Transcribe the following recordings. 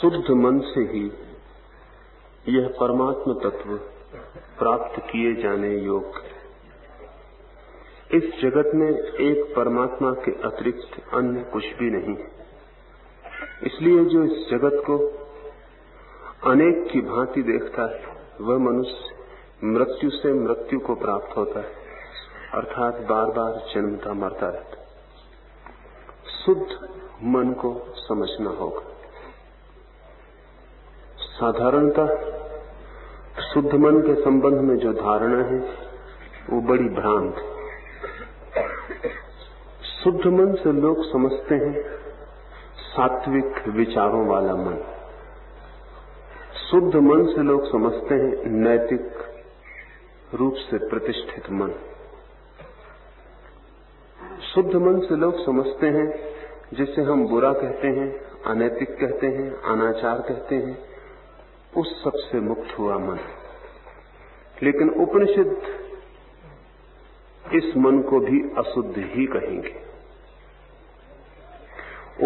शुद्ध मन से ही यह परमात्म तत्व प्राप्त किए जाने योग्य इस जगत में एक परमात्मा के अतिरिक्त अन्य कुछ भी नहीं इसलिए जो इस जगत को अनेक की भांति देखता है, वह मनुष्य मृत्यु से मृत्यु को प्राप्त होता है, अर्थात बार बार जन्मता मरता रहता शुद्ध मन को समझना होगा। साधारणतः शुद्ध मन के संबंध में जो धारणा है, वो बड़ी भ्रांत शुद्ध मन से लोग समझते हैं सात्विक विचारों वाला मन। शुद्ध मन से लोग समझते हैं नैतिक रूप से प्रतिष्ठित मन। शुद्ध मन से लोग समझते हैं, जिसे हम बुरा कहते हैं, अनैतिक कहते हैं, अनाचार कहते हैं उस सबसे मुक्त हुआ मन। लेकिन उपनिषद इस मन को भी अशुद्ध ही कहेंगे।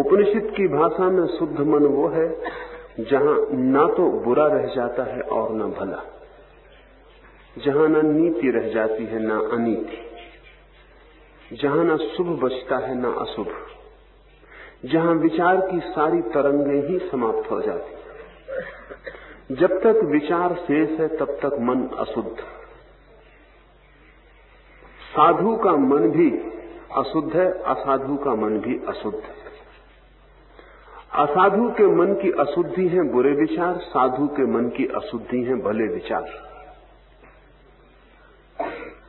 उपनिषद की भाषा में शुद्ध मन वो है, जहाँ ना तो बुरा रह जाता है और न भला। जहाँ न नीति रह जाती है, ना अनीति। जहाँ न शुभ बचता है, ना अशुभ। जहाँ विचार की सारी तरंगें ही समाप्त हो जाती जब तक विचार शेष है, तब तक मन अशुद्ध। साधु का मन भी अशुद्ध है, असाधु का मन भी अशुद्ध है। असाधु के मन की अशुद्धि है बुरे विचार, साधु के मन की अशुद्धि है भले विचार।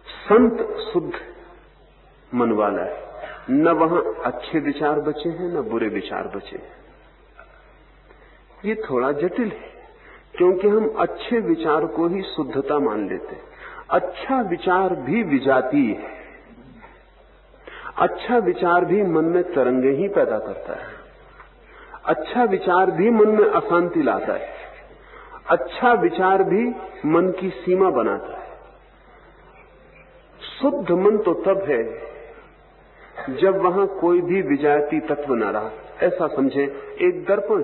संत शुद्ध मन वाला है। न वहाँ अच्छे विचार बचे हैं, न बुरे विचार बचे हैं। ये थोड़ा जटिल है। क्योंकि हम अच्छे विचार को ही शुद्धता मान लेते अच्छा विचार भी विजाती है। अच्छा विचार भी मन में तरंगे ही पैदा करता है। अच्छा विचार भी मन में अशांति लाता है। अच्छा विचार भी मन की सीमा बनाता है। शुद्ध मन तो तब है जब वहाँ कोई भी विजाती तत्व न रहा। ऐसा समझे, एक दर्पण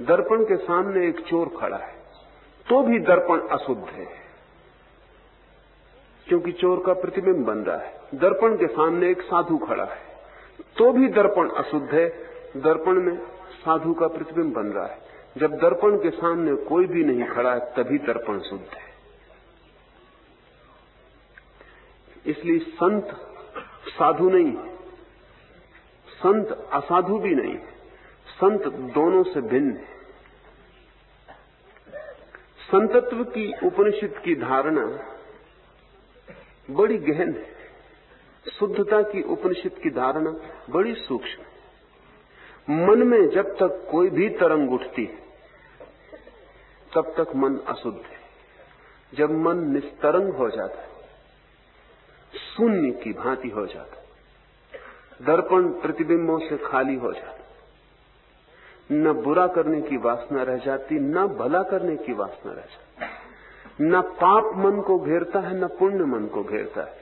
दर्पण के सामने एक चोर खड़ा है। तो भी दर्पण अशुद्ध है। क्योंकि चोर का प्रतिबिंब बन रहा है। दर्पण के सामने एक साधु खड़ा है। तो भी दर्पण अशुद्ध है। दर्पण में साधु का प्रतिबिंब बन रहा है। जब दर्पण के सामने कोई भी नहीं खड़ा है, तभी दर्पण शुद्ध है। इसलिए संत साधु नहीं संत असाधु भी नहीं संत दोनों से भिन्न है। संतत्व की उपनिषद की धारणा बड़ी गहन है। शुद्धता की उपनिषद की धारणा बड़ी सूक्ष्म मन में जब तक कोई भी तरंग उठती है, तब तक मन अशुद्ध है। जब मन निस्तरंग हो जाता है, शून्य की भांति हो जाता है, दर्पण प्रतिबिंबों से खाली हो जाता न बुरा करने की वासना रह जाती, न भला करने की वासना रह जाती। न पाप मन को घेरता है, न पुण्य मन को घेरता है।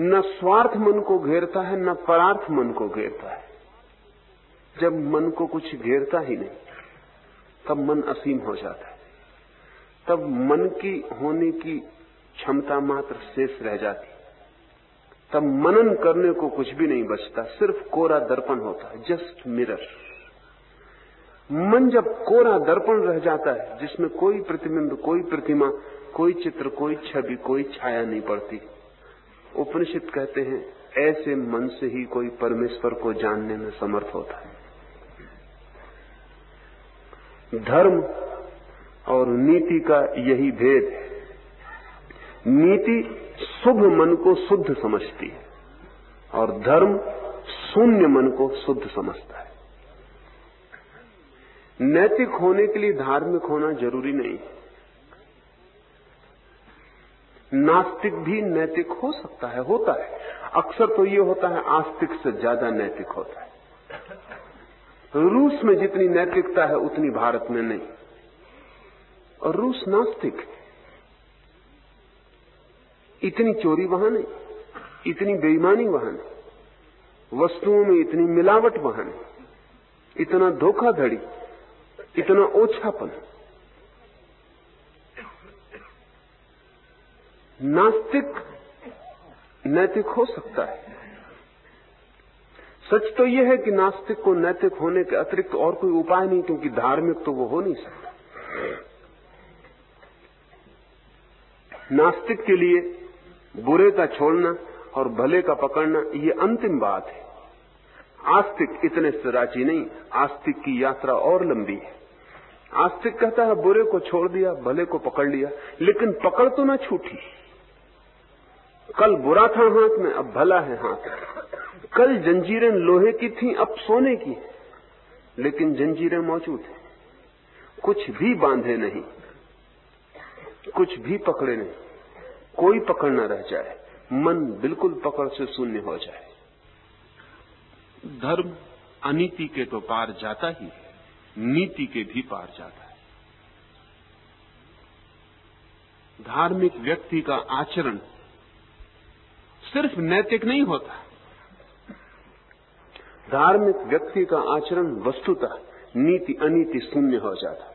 न स्वार्थ मन को घेरता है, न परार्थ मन को घेरता है। जब मन को कुछ घेरता ही नहीं, तब मन असीम हो जाता है। तब मन की होने की क्षमता मात्र शेष रह जाती। तब मनन करने को कुछ भी नहीं बचता, सिर्फ़ कोरा दर्पण होता है जस्ट मिरर मन जब कोरा दर्पण रह जाता है, जिसमें कोई प्रतिबिंब, कोई प्रतिमा, कोई चित्र, कोई छवि, कोई छाया नहीं पड़ती। उपनिषद कहते हैं, ऐसे मन से ही कोई परमेश्वर को जानने में समर्थ होता है। धर्म और नीति का यही भेद है। नीति शुभ मन को शुद्ध समझती है और धर्म शून्य मन को शुद्ध समझता है। नैतिक होने के लिए धार्मिक होना ज़रूरी नहीं। नास्तिक भी नैतिक हो सकता है, होता है। अक्सर तो ये होता है, आस्तिक से ज़्यादा नैतिक होता है। रूस में जितनी नैतिकता है, उतनी भारत में नहीं। और रूस नास्तिक है। इतनी चोरी वहाँ नहीं, इतनी बेईमानी वहाँ नहीं, वस्तुओं में इतनी मिलावट वहाँ नहीं, इतना धोखाधड़ी, इतना ओछापन। नास्तिक, नैतिक हो सकता है। सच तो यह है कि नास्तिक को नैतिक होने के अतिरिक्त और कोई उपाय नहीं, क्योंकि धार्मिक तो वो हो नहीं सकता। नास्तिक के लिए बुरे का छोड़ना और भले का पकड़ना, ये अंतिम बात है। आस्तिक इतने से राज़ी नहीं, आस्तिक की यात्रा और लंबी है। आस्तिक कहता है, बुरे को छोड़ दिया, भले को पकड़ लिया, लेकिन पकड़ तो ना छूटी। कल बुरा था हाथ में, अब भला है हाथ कल जंजीरें लोहे की थी, अब सोने की लेकिन जंजीरें मौजूद हैं। कुछ भी बांधे नहीं, कुछ भी पकड़े नहीं। कोई पकड़ न रह जाए, मन बिल्कुल पकड़ से शून्य हो जाए। धर्म अनीति के तो पार जाता ही है, नीति के भी पार जाता है। धार्मिक व्यक्ति का आचरण सिर्फ़ नैतिक नहीं होता। धार्मिक व्यक्ति का आचरण वस्तुतः नीति अनीति शून्य हो जाता।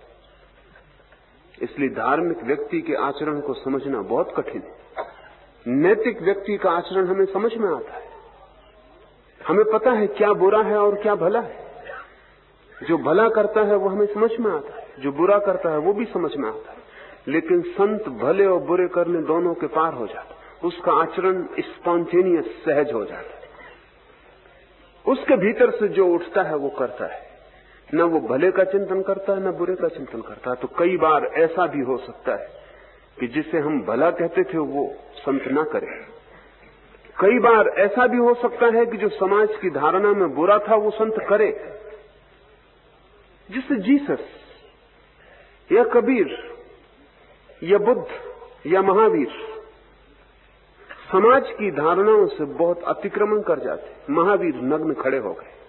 इसलिए धार्मिक व्यक्ति के आचरण को समझना बहुत कठिन है। नैतिक व्यक्ति का आचरण हमें समझ में आता है। हमें पता है क्या बुरा है और क्या भला है। जो भला करता है वो हमें समझ में आता है। जो बुरा करता है वो भी समझ में आता है। लेकिन संत भले और बुरे करने दोनों के पार हो जाता उसका आचरण स्पॉन्टेनियस सहज हो जाता है। उसके भीतर से जो उठता है वो करता है। न वो भले का चिंतन करता है, न बुरे का चिंतन करता है। तो कई बार ऐसा भी हो सकता है कि जिसे हम भला कहते थे, वो संत ना करे। कई बार ऐसा भी हो सकता है कि जो समाज की धारणा में बुरा था, वो संत करे। जिससे जीसस, या कबीर, या बुद्ध, या महावीर, समाज की धारणाओं से बहुत अतिक्रमण कर जाते। महावीर नग्न खड़े हो गए।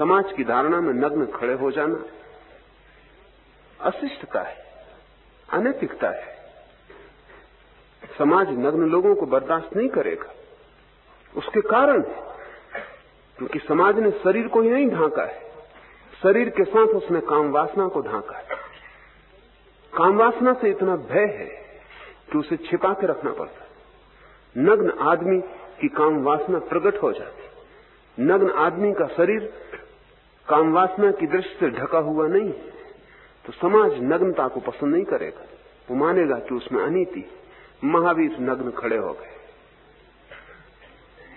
समाज की धारणा में नग्न खड़े हो जाना अशिष्टता है, अनैतिकता है। समाज नग्न लोगों को बर्दाश्त नहीं करेगा। उसके कारण क्योंकि समाज ने शरीर को ही नहीं ढांका है। शरीर के साथ उसने काम वासना को ढांका है। काम वासना से इतना भय है कि उसे छिपा के रखना पड़ता है। नग्न आदमी की काम वासना प्रकट हो जाती नग्न आदमी का शरीर काम वासना की दृष्टि से ढका हुआ नहीं तो समाज नग्नता को पसंद नहीं करेगा। वो मानेगा कि उसमें अनिति महावीर नग्न खड़े हो गए।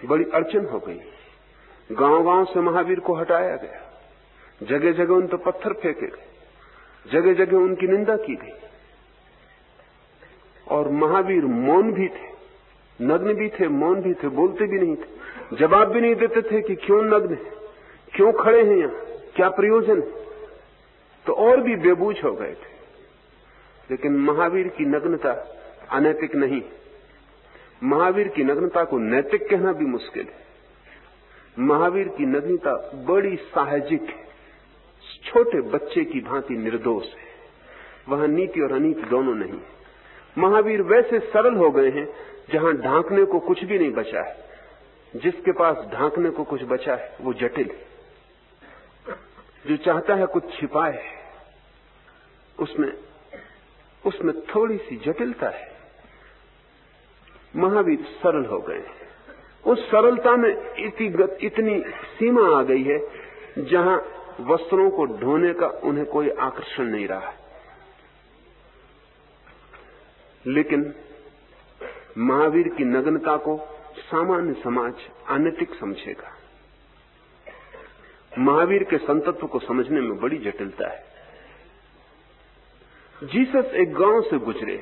बड़ी अड़चन हो गई। गाँव गाँव से महावीर को हटाया गया। जगह जगह उन पर पत्थर फेंके गए। जगह जगह उनकी निंदा की गई। और महावीर मौन भी थे। नग्न भी थे, मौन भी थे, बोलते भी नहीं थे। जवाब भी नहीं देते थे कि क्यों नग्न है। क्यों खड़े हैं यहाँ? क्या प्रयोजन तो और भी बेबूझ हो गए थे। लेकिन महावीर की नग्नता अनैतिक नहीं। महावीर की नग्नता को नैतिक कहना भी मुश्किल है। महावीर की नग्नता बड़ी साहजिक है। छोटे बच्चे की भांति निर्दोष है। वहाँ नीति और अनीति दोनों नहीं महावीर वैसे सरल हो गए हैं, जहाँ ढांकने को कुछ भी नहीं बचा है। जिसके पास ढांकने को कुछ बचा है, वो जटिल है। जो चाहता है कुछ छिपाए, उसमें उसमें थोड़ी सी जटिलता है। महावीर सरल हो गए उस सरलता में इतनी इतनी सीमा आ गई है, जहाँ वस्त्रों को ढोने का उन्हें कोई आकर्षण नहीं रहा है। लेकिन महावीर की नग्नता को सामान्य समाज अनैतिक समझेगा। महावीर के संतत्व को समझने में बड़ी जटिलता है। जीसस एक गाँव से गुजरे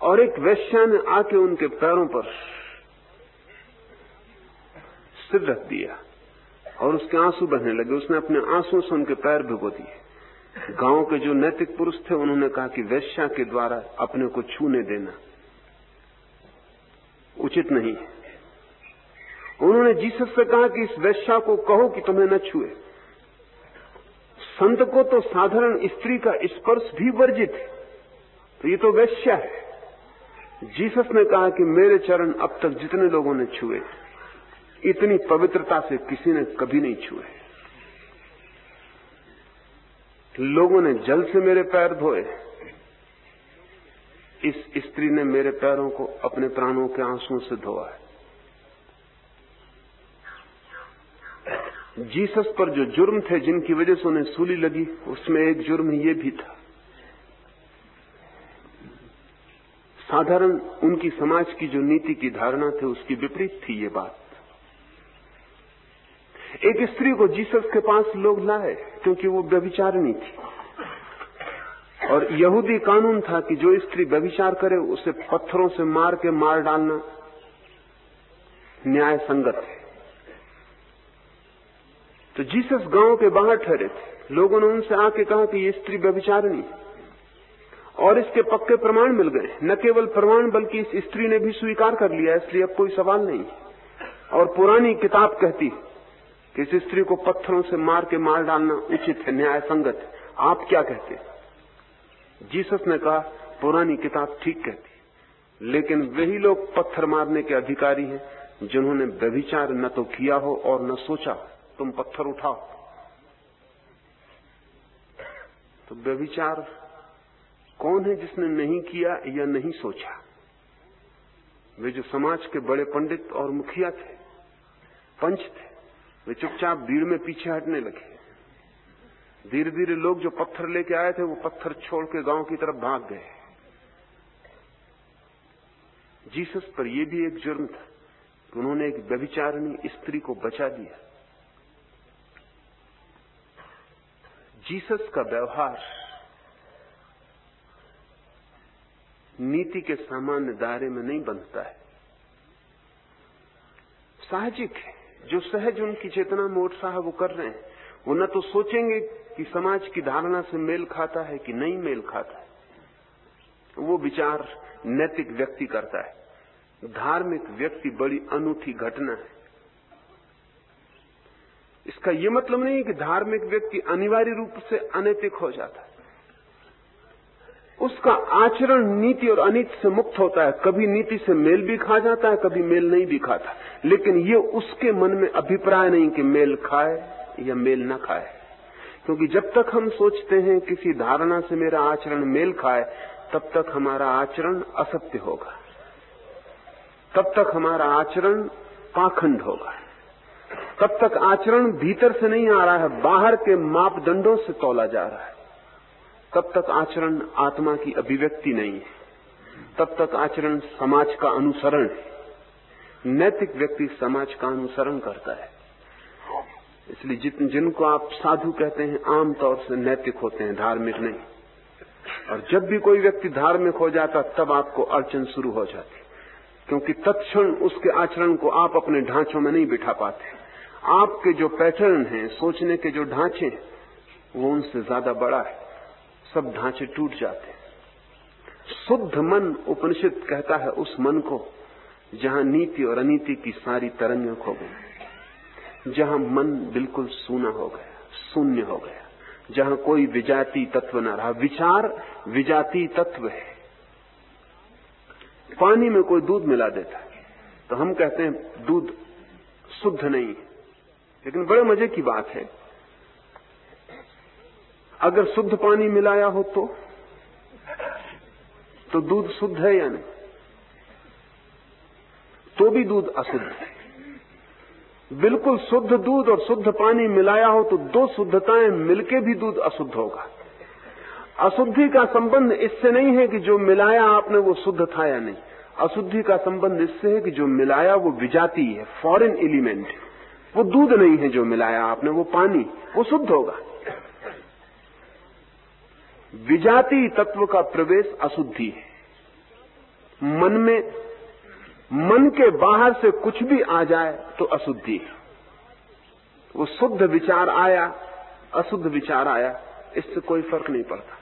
और एक वैश्या ने आके उनके पैरों पर सिर रख दिया और उसके आँसू बहने लगे। उसने अपने आंसुओं से उनके पैर भिगो दिए। गाँव के जो नैतिक पुरुष थे, उन्होंने कहा कि वैश्या के द्वारा अपने को छूने देना उचित नहीं है। उन्होंने जीसस से कहा कि इस वैश्या को कहो कि तुम्हें न छुए। संत को तो साधारण स्त्री का स्पर्श भी वर्जित है। तो ये तो वैश्या है। जीसस ने कहा कि मेरे चरण अब तक जितने लोगों ने छुए, इतनी पवित्रता से किसी ने कभी नहीं छुए। लोगों ने जल से मेरे पैर धोए। इस स्त्री ने मेरे पैरों को अपने प्राणों के आंसुओं से धोआ है। जीसस पर जो जुर्म थे, जिनकी वजह से उन्हें सूली लगी, उसमें एक जुर्म ये भी था। साधारण उनकी समाज की जो नीति की धारणा थी, उसकी विपरीत थी ये बात। एक स्त्री को जीसस के पास लोग लाए, क्योंकि वो व्यभिचारणी थी। और यहूदी कानून था कि जो स्त्री व्यभिचार करे, उसे पत्थरों से मार के मार डालना न्याय संगत है। तो जीसस गाँव के बाहर ठहरे थे। लोगों ने उनसे आके कहा कि ये स्त्री व्यभिचारणी और इसके पक्के प्रमाण मिल गए। न केवल प्रमाण, बल्कि इस स्त्री ने भी स्वीकार कर लिया। इसलिए अब कोई सवाल नहीं और पुरानी किताब कहती कि इस स्त्री को पत्थरों से मार के मार डालना उचित है न्याय संगत आप क्या कहते जीसस ने कहा, पुरानी किताब ठीक कहती लेकिन वही लोग पत्थर मारने के अधिकारी हैं, जिन्होंने व्यभिचार न तो किया हो और न सोचा हो। तुम पत्थर उठाओ। तो व्यभिचार कौन है जिसने नहीं किया या नहीं सोचा? वे जो समाज के बड़े पंडित और मुखिया थे, पंच थे, वे चुपचाप भीड़ में पीछे हटने लगे। धीरे धीरे लोग जो पत्थर लेके आए थे, वो पत्थर छोड़ के गाँव की तरफ़ भाग गए। जीसस पर यह भी एक जुर्म था कि उन्होंने एक व्यभिचारणी स्त्री को बचा दिया जीसस का व्यवहार नीति के सामान्य दायरे में नहीं बनता है। साहजिक है। जो सहज उनकी चेतना में उत्साह है वो कर रहे हैं, वो न तो सोचेंगे कि समाज की धारणा से मेल खाता है कि नहीं मेल खाता है। वो विचार नैतिक व्यक्ति करता है। धार्मिक व्यक्ति बड़ी अनूठी घटना है। इसका यह मतलब नहीं कि धार्मिक व्यक्ति अनिवार्य रूप से अनैतिक हो जाता है। उसका आचरण नीति और अनित से मुक्त होता है। कभी नीति से मेल भी खा जाता है, कभी मेल नहीं भी खाता। लेकिन ये उसके मन में अभिप्राय नहीं कि मेल खाए या मेल न खाए। क्योंकि जब तक हम सोचते हैं किसी धारणा से मेरा आचरण मेल खाए, तब तक हमारा आचरण असत्य होगा। तब तक हमारा आचरण पाखंड होगा। तब तक आचरण भीतर से नहीं आ रहा है, बाहर के मापदंडों से तोला जा रहा है। तब तक आचरण आत्मा की अभिव्यक्ति नहीं है। तब तक आचरण समाज का अनुसरण है। नैतिक व्यक्ति समाज का अनुसरण करता है। इसलिए जिन जिनको आप साधु कहते हैं आमतौर से नैतिक होते हैं, धार्मिक नहीं। और जब भी कोई व्यक्ति धार्मिक हो जाता, तब आपको अड़चन शुरू हो जाती। क्योंकि तत्क्षण उसके आचरण को आप अपने ढांचों में नहीं बिठा पाते। आपके जो पैटर्न हैं, सोचने के जो ढांचे वो उनसे ज़्यादा बड़ा है। सब ढांचे टूट जाते हैं। शुद्ध मन उपनिषद कहता है उस मन को, जहाँ नीति और अनीति की सारी तरंगें खो गई, जहाँ मन बिल्कुल सूना हो गया, शून्य हो गया, जहाँ कोई विजाति तत्व न रहा। विचार विजाति तत्व है। पानी में कोई दूध मिला देता है तो हम कहते हैं दूध शुद्ध नहीं लेकिन बड़े मज़े की बात है। अगर शुद्ध पानी मिलाया हो तो तो दूध शुद्ध है या नहीं? तो भी दूध अशुद्ध है। बिल्कुल शुद्ध दूध और शुद्ध पानी मिलाया हो तो दो शुद्धताएँ मिलके भी दूध अशुद्ध होगा। अशुद्धि का संबंध इससे नहीं है कि जो मिलाया आपने वो शुद्ध था या नहीं। अशुद्धि का संबंध इससे है कि जो मिलाया वो विजाती है फॉरेन एलिमेंट वो दूध नहीं है जो मिलाया आपने, वो पानी, वो शुद्ध होगा। विजाति तत्व का प्रवेश अशुद्धि है। मन में, मन के बाहर से कुछ भी आ जाए तो अशुद्धि है। वो शुद्ध विचार आया, अशुद्ध विचार आया, इससे कोई फ़र्क नहीं पड़ता।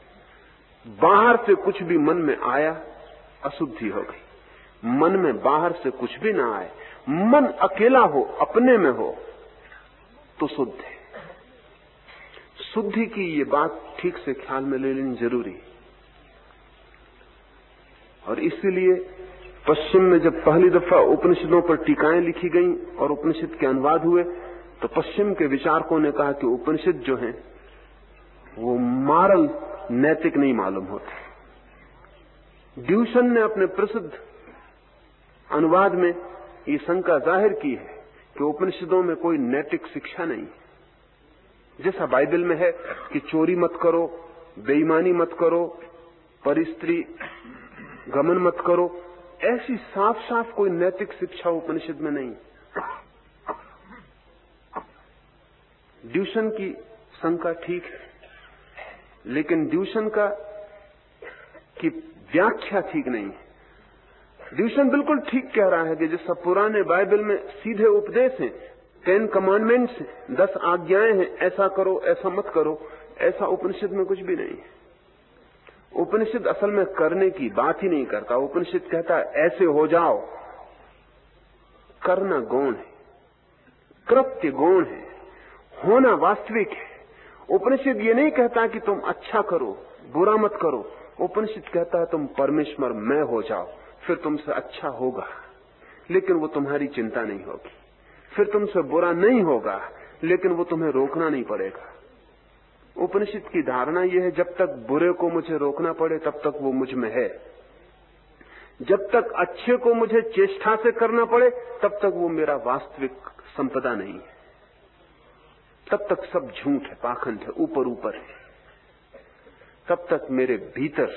बाहर से कुछ भी मन में आया, अशुद्धि हो गई। मन में बाहर से कुछ भी ना आए मन अकेला हो, अपने में हो तो शुद्ध है। शुद्धि की ये बात ठीक से ख्याल में ले लेनी ज़रूरी और इसीलिए पश्चिम में जब पहली दफ़ा उपनिषदों पर टीकाएँ लिखी गईं और उपनिषद के अनुवाद हुए तो पश्चिम के विचारकों ने कहा कि उपनिषद जो हैं, वो मारल नैतिक नहीं मालूम होते। ड्यूशन ने अपने प्रसिद्ध अनुवाद में ये शंका ज़ाहिर की है कि उपनिषदों में कोई नैतिक शिक्षा नहीं। है जैसा बाइबल में है कि चोरी मत करो, बेईमानी मत करो, परिस्त्री गमन मत करो, ऐसी साफ़ साफ़ कोई नैतिक शिक्षा उपनिषद में नहीं। ड्यूशन की शंका ठीक है, लेकिन ड्यूशन का की व्याख्या ठीक नहीं है। ड्यूशन बिल्कुल ठीक कह रहा है कि जैसा पुराने बाइबल में सीधे उपदेश हैं, टेन कमांडमेंट्स हैं, दस आज्ञाएँ हैं, ऐसा करो, ऐसा मत करो, ऐसा उपनिषद में कुछ भी नहीं है। उपनिषद असल में करने की बात ही नहीं करता। उपनिषद कहता है, ऐसे हो जाओ। करना गौण है। कृत्य गौण है। होना वास्तविक है। उपनिषद ये नहीं कहता कि तुम अच्छा करो, बुरा मत करो। उपनिषद कहता है, तुम परमेश्वर, मैं हो जाओ। फिर तुमसे अच्छा होगा, लेकिन वो तुम्हारी चिंता नहीं होगी। फिर तुमसे बुरा नहीं होगा, लेकिन वो तुम्हें रोकना नहीं पड़ेगा। उपनिषद की धारणा यह है, जब तक बुरे को मुझे रोकना पड़े, तब तक वो मुझमें है। जब तक अच्छे को मुझे चेष्टा से करना पड़े, तब तक वो मेरा वास्तविक संपदा नहीं है। तब तक सब झूठ है, पाखंड है, ऊपर ऊपर है। तब तक मेरे भीतर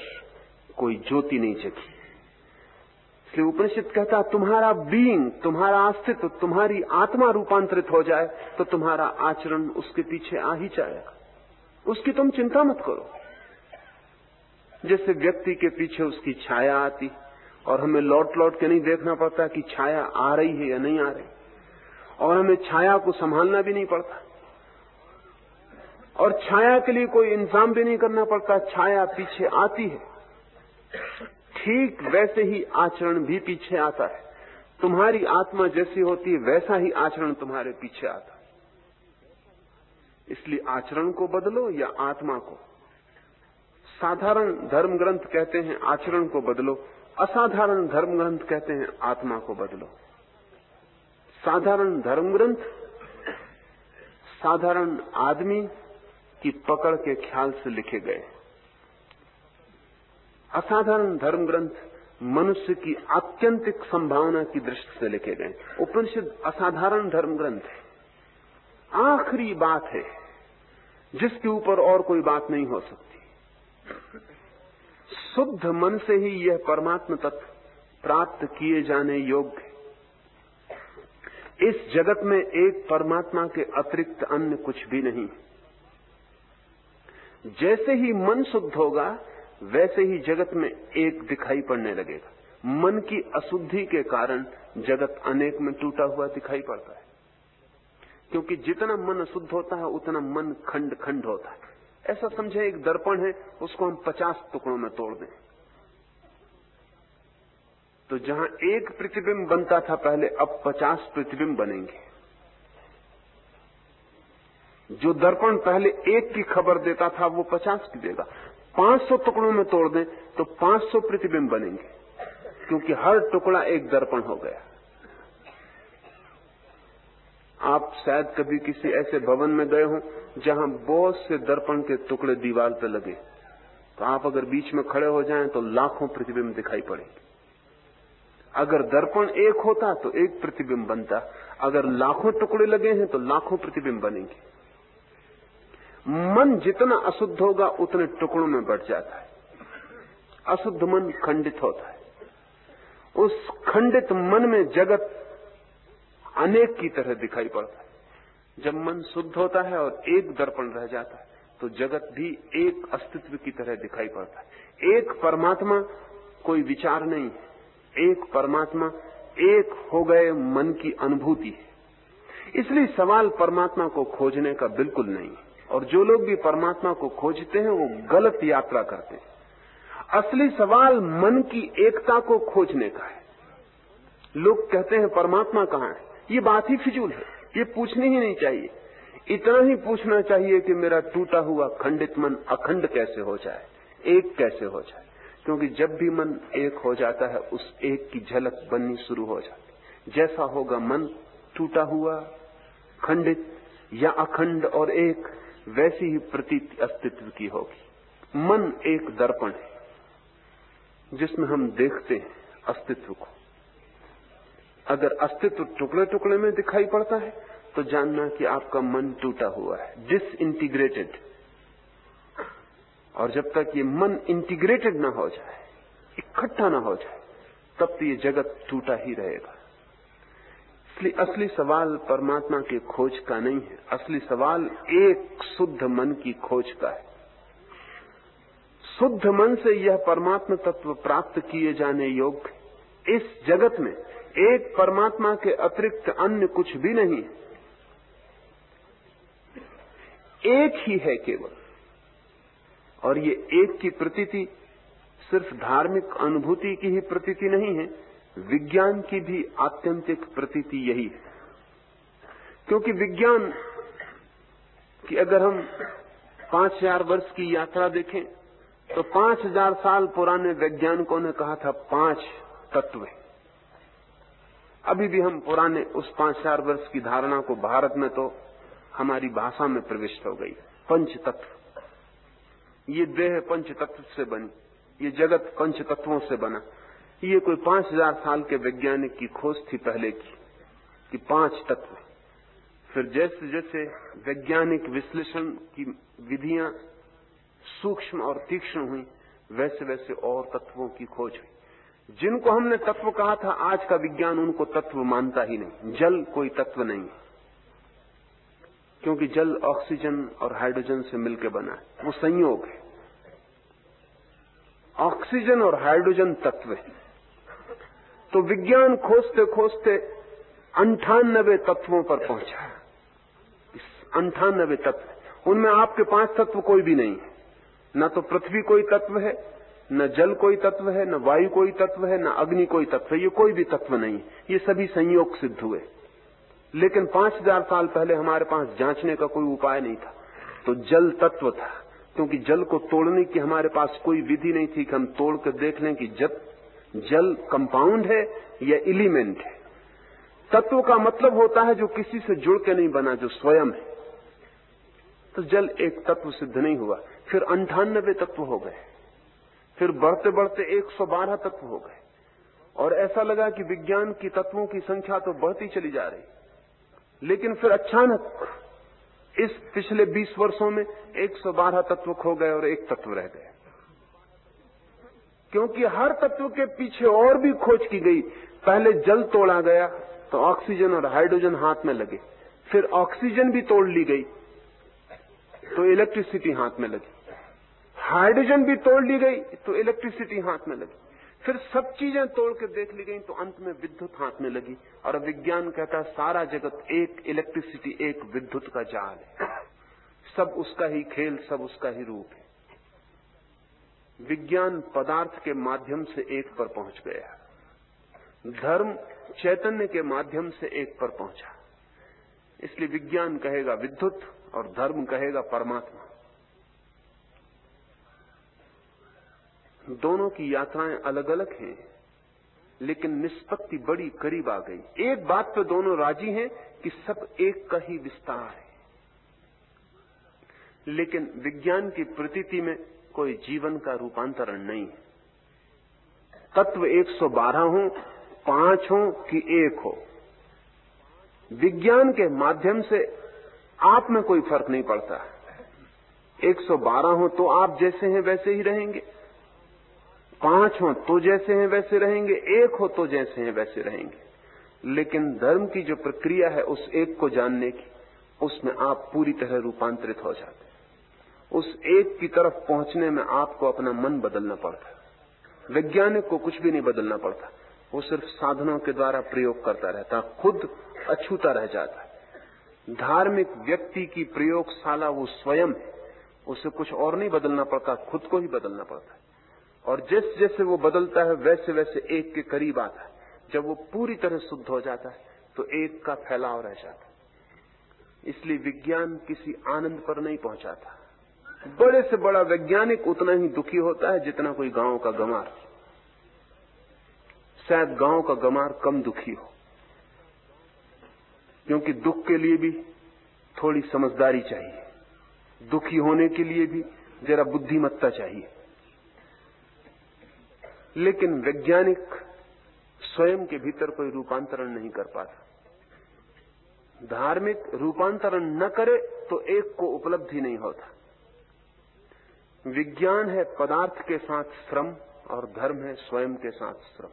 कोई ज्योति नहीं जगी। इसलिए उपनिषद कहता तुम्हारा बीइंग तुम्हारा अस्तित्व, तुम्हारी आत्मा रूपांतरित हो जाए तो तुम्हारा आचरण उसके पीछे आ ही जाएगा। उसकी तुम चिंता मत करो। जैसे व्यक्ति के पीछे उसकी छाया आती, और हमें लौट लौट के नहीं देखना पड़ता कि छाया आ रही है या नहीं आ रही, और हमें छाया को संभालना भी नहीं पड़ता। और छाया के लिए कोई इंतज़ाम भी नहीं करना पड़ता, छाया पीछे आती है। ठीक वैसे ही आचरण भी पीछे आता है। तुम्हारी आत्मा जैसी होती है वैसा ही आचरण तुम्हारे पीछे आता। है इसलिए आचरण को बदलो या आत्मा को। साधारण धर्म ग्रंथ कहते हैं, आचरण को बदलो। असाधारण धर्म ग्रंथ कहते हैं, आत्मा को बदलो। साधारण धर्म ग्रंथ साधारण आदमी की पकड़ के ख्याल से लिखे गए। असाधारण धर्म ग्रंथ मनुष्य की आत्यंतिक संभावना की दृष्टि से लिखे गए। उपनिषद असाधारण धर्म ग्रंथ है। आखिरी बात है, जिसके ऊपर और कोई बात नहीं हो सकती। शुद्ध मन से ही यह परमात्म तत्व प्राप्त किए जाने योग्य इस जगत में एक परमात्मा के अतिरिक्त अन्य कुछ भी नहीं जैसे ही मन शुद्ध होगा वैसे ही जगत में एक दिखाई पड़ने लगेगा। मन की अशुद्धि के कारण जगत अनेक में टूटा हुआ दिखाई पड़ता है। क्योंकि जितना मन अशुद्ध होता है, उतना मन खंड खंड होता है। ऐसा समझे, एक दर्पण है, उसको हम पचास टुकड़ों में तोड़ दें। तो जहाँ एक प्रतिबिंब बनता था पहले, अब पचास प्रतिबिंब बनेंगे। जो दर्पण पहले एक की खबर देता था, वो पचास की देगा। पाँच सौ टुकड़ों में तोड़ दें तो पाँच सौ प्रतिबिंब बनेंगे, क्योंकि हर टुकड़ा एक दर्पण हो गया। आप शायद कभी किसी ऐसे भवन में गए हो, जहाँ बहुत से दर्पण के टुकड़े दीवार पर लगे। तो आप अगर बीच में खड़े हो जाएँ तो लाखों प्रतिबिंब दिखाई पड़ेंगे। अगर दर्पण एक होता तो एक प्रतिबिंब बनता। अगर लाखों टुकड़े लगे हैं तो लाखों प्रतिबिंब बनेंगे। मन जितना अशुद्ध होगा, उतने टुकड़ों में बढ़ जाता है। अशुद्ध मन खंडित होता है। उस खंडित मन में जगत अनेक की तरह दिखाई पड़ता है। जब मन शुद्ध होता है और एक दर्पण रह जाता है तो जगत भी एक अस्तित्व की तरह दिखाई पड़ता है। एक परमात्मा कोई विचार नहीं है। एक परमात्मा, एक हो गए मन की अनुभूति है। इसलिए सवाल परमात्मा को खोजने का बिल्कुल नहीं है। और जो लोग भी परमात्मा को खोजते हैं, वो गलत यात्रा करते हैं। असली सवाल मन की एकता को खोजने का है। लोग कहते हैं, परमात्मा कहाँ है? ये बात ही फिजूल है। ये पूछनी ही नहीं चाहिए। इतना ही पूछना चाहिए कि मेरा टूटा हुआ खंडित मन अखंड कैसे हो जाए, एक कैसे हो जाए? क्योंकि जब भी मन एक हो जाता है, उस एक की झलक बननी शुरू हो जाती जैसा होगा मन टूटा हुआ, खंडित या अखंड और एक वैसी ही प्रतीत अस्तित्व की होगी। मन एक दर्पण है, जिसमें हम देखते हैं अस्तित्व को। अगर अस्तित्व टुकड़े टुकड़े में दिखाई पड़ता है तो जानना कि आपका मन टूटा हुआ है डिसइंटीग्रेटेड और जब तक ये मन इंटीग्रेटेड ना हो जाए, इकट्ठा ना हो जाए, तब तो ये जगत टूटा ही रहेगा। इसलिए असली सवाल परमात्मा के खोज का नहीं है। असली सवाल एक शुद्ध मन की खोज का है। शुद्ध मन से यह परमात्मा तत्व प्राप्त किए जाने योग्य इस जगत में एक परमात्मा के अतिरिक्त अन्य कुछ भी नहीं एक ही है केवल। और ये एक की प्रतीति सिर्फ़ धार्मिक अनुभूति की ही प्रतीति नहीं है विज्ञान की भी आत्यंतिक प्रतीति यही है। क्योंकि विज्ञान की अगर हम पाँच हज़ार वर्ष की यात्रा देखें तो पाँच हज़ार साल पुराने वैज्ञानिकों ने कहा था, पाँच तत्व अभी भी हम पुराने उस पाँच हज़ार वर्ष की धारणा को भारत में तो हमारी भाषा में प्रविष्ट हो गई पंच तत्व ये देह पंच तत्व से बनी, ये जगत पंच तत्वों से बना। ये कोई पाँच हज़ार साल के वैज्ञानिक की खोज थी पहले की, कि पाँच तत्व। फिर जैसे जैसे वैज्ञानिक विश्लेषण की विधियाँ सूक्ष्म और तीक्ष्ण हुई, वैसे वैसे और तत्वों की खोज हुई। जिनको हमने तत्व कहा था, आज का विज्ञान उनको तत्व मानता ही नहीं। जल कोई तत्व नहीं है क्योंकि जल ऑक्सीजन और हाइड्रोजन से मिलकर बना है। वो संयोग है। ऑक्सीजन और हाइड्रोजन तत्व है। तो विज्ञान खोजते खोजते अंठानबे तत्वों पर पहुँचा। इस अंठानबे तत्व, उनमें आपके पाँच तत्व कोई भी नहीं है। न तो पृथ्वी कोई तत्व है, न जल कोई तत्व है, न वायु कोई तत्व है, न अग्नि कोई तत्व है, ये कोई भी तत्व नहीं ये सभी संयोग सिद्ध हुए। लेकिन पाँच हज़ार साल पहले हमारे पास जांचने का कोई उपाय नहीं था। तो जल तत्व था, क्योंकि जल को तोड़ने की हमारे पास कोई विधि नहीं थी कि हम तोड़ कर देख लें कि जब जल कंपाउंड है, या एलिमेंट है। तत्व का मतलब होता है जो किसी से जुड़ के नहीं बना, जो स्वयं है। तो जल एक तत्व सिद्ध नहीं हुआ। फिर अंठानबे तत्व हो गए। फिर बढ़ते बढ़ते 112 तत्व हो गए। और ऐसा लगा कि विज्ञान की तत्वों की संख्या तो बढ़ती चली जा रही। लेकिन फिर अचानक इस पिछले 20 वर्षों में 112 तत्व खो गए और एक तत्व रह गए। क्योंकि हर तत्व के पीछे और भी खोज की गई। पहले जल तोड़ा गया तो ऑक्सीजन और हाइड्रोजन हाथ में लगे। फिर ऑक्सीजन भी तोड़ ली गई तो इलेक्ट्रिसिटी हाथ में लगी। हाइड्रोजन भी तोड़ ली गई तो इलेक्ट्रिसिटी हाथ में लगी। फिर सब चीज़ें तोड़ के देख ली गई तो अंत में विद्युत हाथ में लगी। और विज्ञान कहता है, सारा जगत एक, इलेक्ट्रिसिटी एक, विद्युत का जाल है। सब उसका ही खेल, सब उसका ही रूप है। विज्ञान पदार्थ के माध्यम से एक पर पहुँच गया। धर्म चैतन्य के माध्यम से एक पर पहुँचा। इसलिए विज्ञान कहेगा विद्युत और धर्म कहेगा परमात्मा। दोनों की यात्राएँ अलग अलग हैं, लेकिन निष्पत्ति बड़ी करीब आ गई। एक बात पे दोनों राज़ी हैं कि सब एक का ही विस्तार है। लेकिन विज्ञान की प्रतीति में कोई जीवन का रूपांतरण नहीं। तत्व 112 हो, पाँच हो कि एक हो। विज्ञान के माध्यम से आप में कोई फ़र्क नहीं पड़ता। 112 हो तो आप जैसे हैं वैसे ही रहेंगे। पाँच हो तो जैसे हैं वैसे रहेंगे। एक हो तो जैसे हैं वैसे रहेंगे। लेकिन धर्म की जो प्रक्रिया है उस एक को जानने की, उसमें आप पूरी तरह रूपांतरित हो जाते उस एक की तरफ़ पहुँचने में आपको अपना मन बदलना पड़ता वैज्ञानिक को कुछ भी नहीं बदलना पड़ता। वो सिर्फ़ साधनों के द्वारा प्रयोग करता रहता खुद अछूता रह जाता है। धार्मिक व्यक्ति की प्रयोगशाला वो स्वयं है। उसे कुछ और नहीं बदलना पड़ता, खुद को ही बदलना पड़ता है। और जैसे जैसे वो बदलता है वैसे वैसे एक के करीब आता है। जब वो पूरी तरह शुद्ध हो जाता है तो एक का फैलाव रह जाता है। इसलिए विज्ञान किसी आनंद पर नहीं पहुंचाता। बड़े से बड़ा वैज्ञानिक उतना ही दुखी होता है जितना कोई गाँव का गमार शायद गाँव का गमार कम दुखी हो। क्योंकि दुख के लिए भी थोड़ी समझदारी चाहिए। दुखी होने के लिए भी जरा बुद्धिमत्ता चाहिए। लेकिन वैज्ञानिक स्वयं के भीतर कोई रूपांतरण नहीं कर पाता। धार्मिक रूपांतरण न करे तो एक को उपलब्धि नहीं होता। विज्ञान है पदार्थ के साथ श्रम और धर्म है स्वयं के साथ श्रम।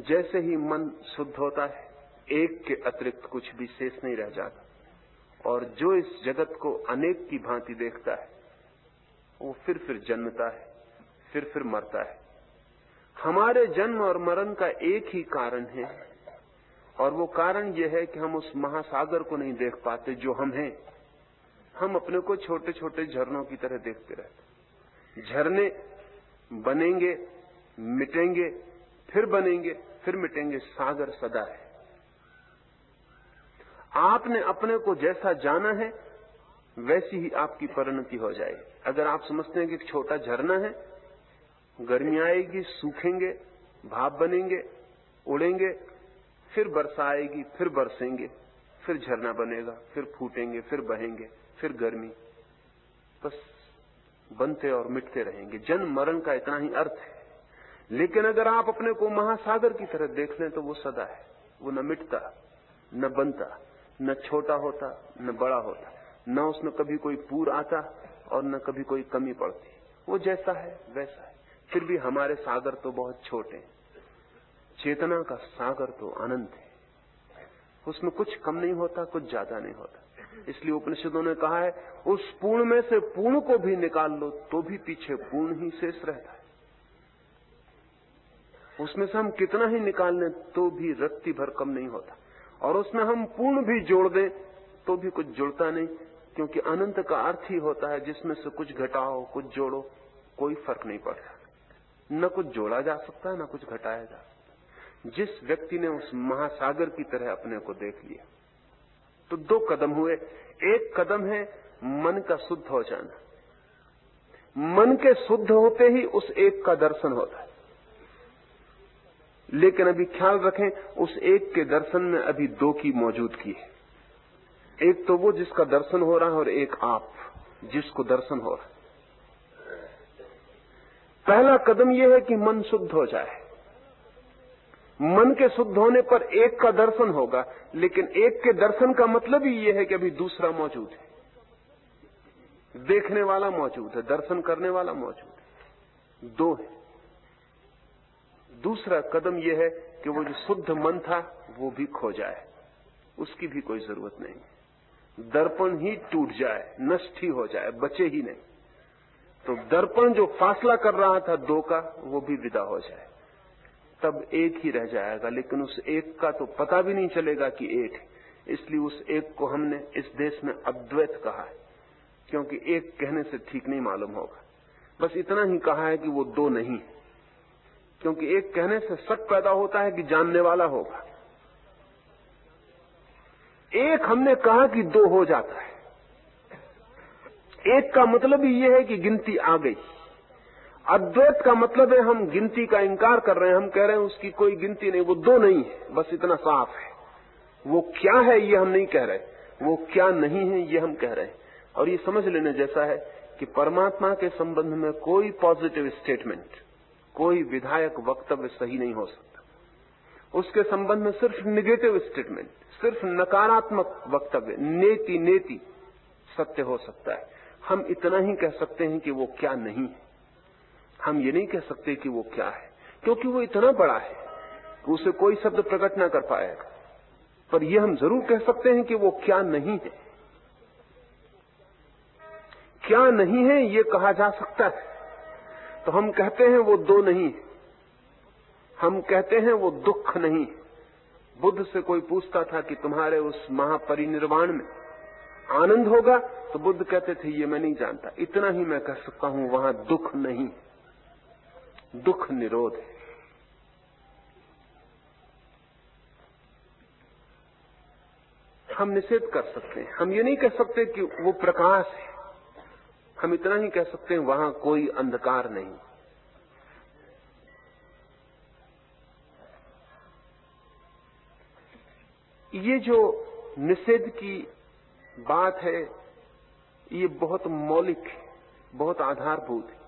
जैसे ही मन शुद्ध होता है, एक के अतिरिक्त कुछ भी शेष नहीं रह जाता। और जो इस जगत को अनेक की भांति देखता है, वो फिर फिर जन्मता है, फिर फिर मरता है। हमारे जन्म और मरण का एक ही कारण है, और वो कारण यह है कि हम उस महासागर को नहीं देख पाते जो हम हैं। हम अपने को छोटे छोटे झरनों की तरह देखते रहते झरने बनेंगे, मिटेंगे, फिर बनेंगे, फिर मिटेंगे, सागर सदा है। आपने अपने को जैसा जाना है, वैसी ही आपकी परिणति हो जाएगी। अगर आप समझते हैं कि एक छोटा झरना है, गर्मी आएगी, सूखेंगे, भाप बनेंगे, उड़ेंगे, फिर वर्षा आएगी फिर बरसेंगे, फिर झरना बनेगा, फिर फूटेंगे, फिर बहेंगे। फिर गर्मी। बस बनते और मिटते रहेंगे। जन्म मरण का इतना ही अर्थ है। लेकिन अगर आप अपने को महासागर की तरह देख लें तो वो सदा है। वो न मिटता, न बनता, न छोटा होता, न बड़ा होता। न उसमें कभी कोई पूर आता और न कभी कोई कमी पड़ती। वो जैसा है, वैसा है। फिर भी हमारे सागर तो बहुत छोटे चेतना का सागर तो अनंत है। उसमें कुछ कम नहीं होता, कुछ ज़्यादा नहीं होता। इसलिए उपनिषदों ने कहा है, उस पूर्ण में से पूर्ण को भी निकाल लो तो भी पीछे पूर्ण ही शेष रहता है। उसमें से हम कितना ही निकाल लें तो भी रत्ती भर कम नहीं होता। और उसमें हम पूर्ण भी जोड़ दें तो भी कुछ जुड़ता नहीं, क्योंकि अनंत का अर्थ ही होता है, जिसमें से कुछ घटाओ, कुछ जोड़ो, कोई फ़र्क नहीं पड़ता। न कुछ जोड़ा जा सकता है न कुछ घटाया जा सकता। जिस व्यक्ति ने उस महासागर की तरह अपने को देख लिया तो दो कदम हुए। एक कदम है मन का शुद्ध हो जाना। मन के शुद्ध होते ही उस एक का दर्शन होता है। लेकिन अभी ख्याल रखें, उस एक के दर्शन में अभी दो की मौजूदगी है। एक तो वो जिसका दर्शन हो रहा है और एक आप, जिसको दर्शन हो रहा है। पहला कदम यह है कि मन शुद्ध हो जाए। मन के शुद्ध होने पर एक का दर्शन होगा, लेकिन एक के दर्शन का मतलब ही यह है कि अभी दूसरा मौजूद है। देखने वाला मौजूद है, दर्शन करने वाला मौजूद है। दो है। दूसरा कदम यह है कि वो जो शुद्ध मन था, वो भी खो जाए। उसकी भी कोई ज़रूरत नहीं। दर्पण ही टूट जाए, नष्ट ही हो जाए, बचे ही नहीं। तो दर्पण जो फासला कर रहा था दो का, वो भी विदा हो जाए। तब एक ही रह जाएगा, लेकिन उस एक का तो पता भी नहीं चलेगा कि एक है। इसलिए उस एक को हमने इस देश में अद्वैत कहा है, क्योंकि एक कहने से ठीक नहीं मालूम होगा। बस इतना ही कहा है कि वो दो नहीं क्योंकि एक कहने से शक पैदा होता है कि जानने वाला होगा। एक हमने कहा कि दो हो जाता है। एक का मतलब ही यह है कि गिनती आ गई। अद्वैत का मतलब है, हम गिनती का इंकार कर रहे हैं, हम कह रहे हैं उसकी कोई गिनती नहीं, वो दो नहीं है, बस इतना साफ़ है। वो क्या है, ये हम नहीं कह रहे। वो क्या नहीं है, ये हम कह रहे हैं। और ये समझ लेने जैसा है कि परमात्मा के संबंध में कोई पॉजिटिव स्टेटमेंट कोई विधायक वक्तव्य सही नहीं हो सकता। उसके संबंध में सिर्फ़ निगेटिव स्टेटमेंट सिर्फ़ नकारात्मक वक्तव्य नेति नेति सत्य हो सकता है। हम इतना ही कह सकते हैं कि वो क्या नहीं है। हम ये नहीं कह सकते कि वो क्या है, क्योंकि वो इतना बड़ा है कि उसे कोई शब्द प्रकट ना कर पाएगा। पर यह हम ज़रूर कह सकते हैं कि वो क्या नहीं है। क्या नहीं है ये कहा जा सकता है। तो हम कहते हैं वो दो नहीं हम कहते हैं वो दुख नहीं है। बुद्ध से कोई पूछता था कि तुम्हारे उस महापरिनिर्वाण में आनंद होगा तो बुद्ध कहते थे, ये मैं नहीं जानता। इतना ही मैं कह सकता हूँ, वहाँ दुख नहीं दुख निरोध है। हम निषेध कर सकते हैं। हम ये नहीं कह सकते कि वो प्रकाश है। हम इतना ही कह सकते हैं, वहाँ कोई अंधकार नहीं। ये जो निषेध की बात है, ये बहुत मौलिक है, बहुत आधारभूत है।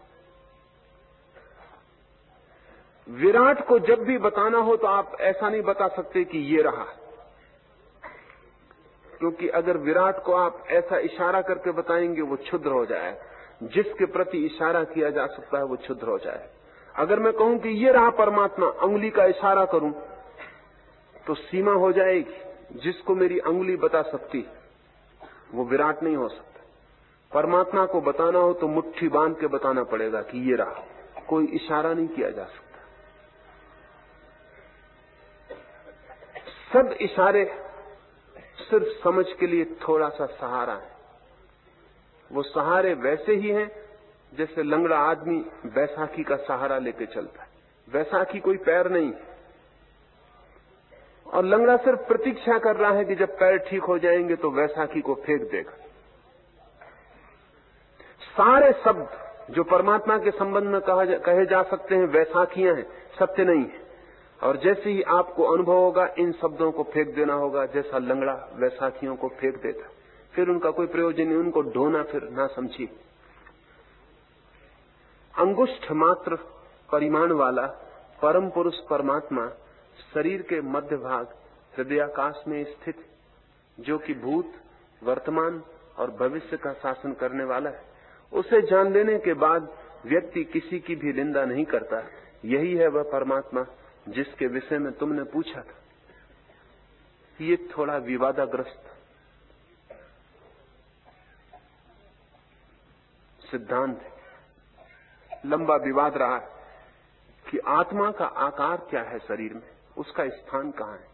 विराट को जब भी बताना हो तो आप ऐसा नहीं बता सकते कि ये रहा। क्योंकि अगर विराट को आप ऐसा इशारा करके बताएँगे, वो क्षुद्र हो जाए। जिसके प्रति इशारा किया जा सकता है, वो क्षुद्र हो जाए। अगर मैं कहूँ कि ये रहा परमात्मा, उंगली का इशारा करूँ तो सीमा हो जाएगी। जिसको मेरी उंगली बता सकती वो विराट नहीं हो सकता। परमात्मा को बताना हो तो मुट्ठी बाँध के बताना पड़ेगा कि ये रहा। कोई इशारा नहीं किया जा सकता। सब इशारे सिर्फ़ समझ के लिए थोड़ा सा सहारा है। वो सहारे वैसे ही हैं, जैसे लंगड़ा आदमी बैसाखी का सहारा लेके चलता है। बैसाखी कोई पैर नहीं। और लंगड़ा सिर्फ़ प्रतीक्षा कर रहा है कि जब पैर ठीक हो जाएँगे तो वैसाखी को फेंक देगा। सारे शब्द जो परमात्मा के संबंध में कहे जा सकते हैं, वैसाखियाँ हैं, सत्य नहीं है। और जैसे ही आपको अनुभव होगा, इन शब्दों को फेंक देना होगा, जैसा लंगड़ा वैसाखियों को फेंक देता फिर उनका कोई प्रयोजन नहीं, उनको ढोना फिर ना समझिए। अंगुष्ठ मात्र परिमाण वाला परम पुरुष परमात्मा शरीर के मध्य भाग हृदयाकाश में स्थित, जो कि भूत, वर्तमान और भविष्य का शासन करने वाला है, उसे जान लेने के बाद व्यक्ति किसी की भी निंदा नहीं करता। यही है वह परमात्मा जिसके विषय में तुमने पूछा था, ये थोड़ा विवादाग्रस्त। सिद्धांत है। लंबा विवाद रहा है कि आत्मा का आकार क्या है शरीर में, उसका स्थान कहाँ है।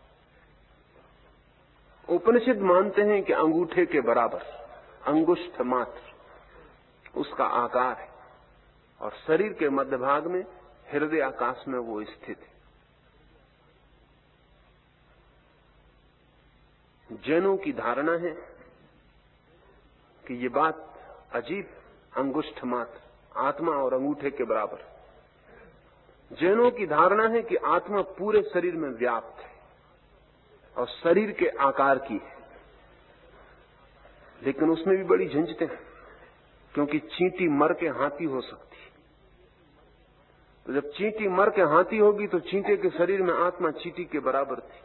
उपनिषद मानते हैं कि अंगूठे के बराबर, अंगुष्ठ मात्र, उसका आकार है। और शरीर के मध्य भाग में, हृदय आकाश में वो स्थित है। जैनों की धारणा है कि ये बात अजीब, अंगुष्ठ मात्र आत्मा और अंगूठे के बराबर जैनों की धारणा है कि आत्मा पूरे शरीर में व्याप्त है और शरीर के आकार की है। लेकिन उसमें भी बड़ी झंझटें हैं, क्योंकि चींटी मर के हाथी हो सकती तो जब चींटी मर के हाथी होगी तो चींटे के शरीर में आत्मा चींटी के बराबर थी।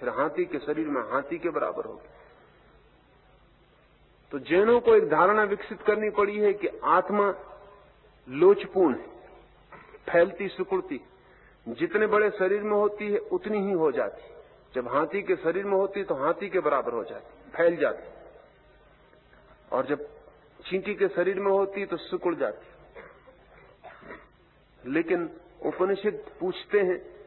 फिर हाथी के शरीर में हाथी के बराबर होगी। तो जैनों को एक धारणा विकसित करनी पड़ी है कि आत्मा लोचपूर्ण है, फैलती सुकुड़ती। जितने बड़े शरीर में होती है, उतनी ही हो जाती। जब हाथी के शरीर में होती तो हाथी के बराबर हो जाती, फैल जाती। और जब चींटी के शरीर में होती तो सिकुड़ जाती। लेकिन उपनिषद पूछते हैं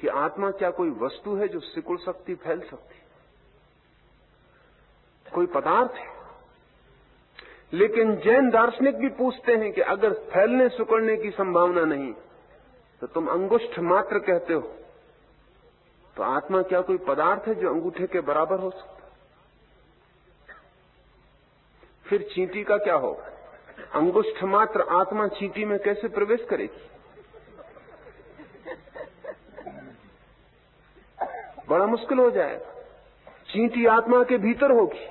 कि आत्मा क्या कोई वस्तु है जो सिकुड़ सकती, फैल सकती? कोई पदार्थ है? लेकिन जैन दार्शनिक भी पूछते हैं कि अगर फैलने, सिकुड़ने की संभावना नहीं तो तुम अंगुष्ठ मात्र कहते हो। तो आत्मा क्या कोई पदार्थ है जो अंगूठे के बराबर हो सकता? फिर चींटी का क्या होगा? अंगुष्ठ मात्र आत्मा चींटी में कैसे प्रवेश करेगी? बड़ा मुश्किल हो जाएगा। चींटी आत्मा के भीतर होगी।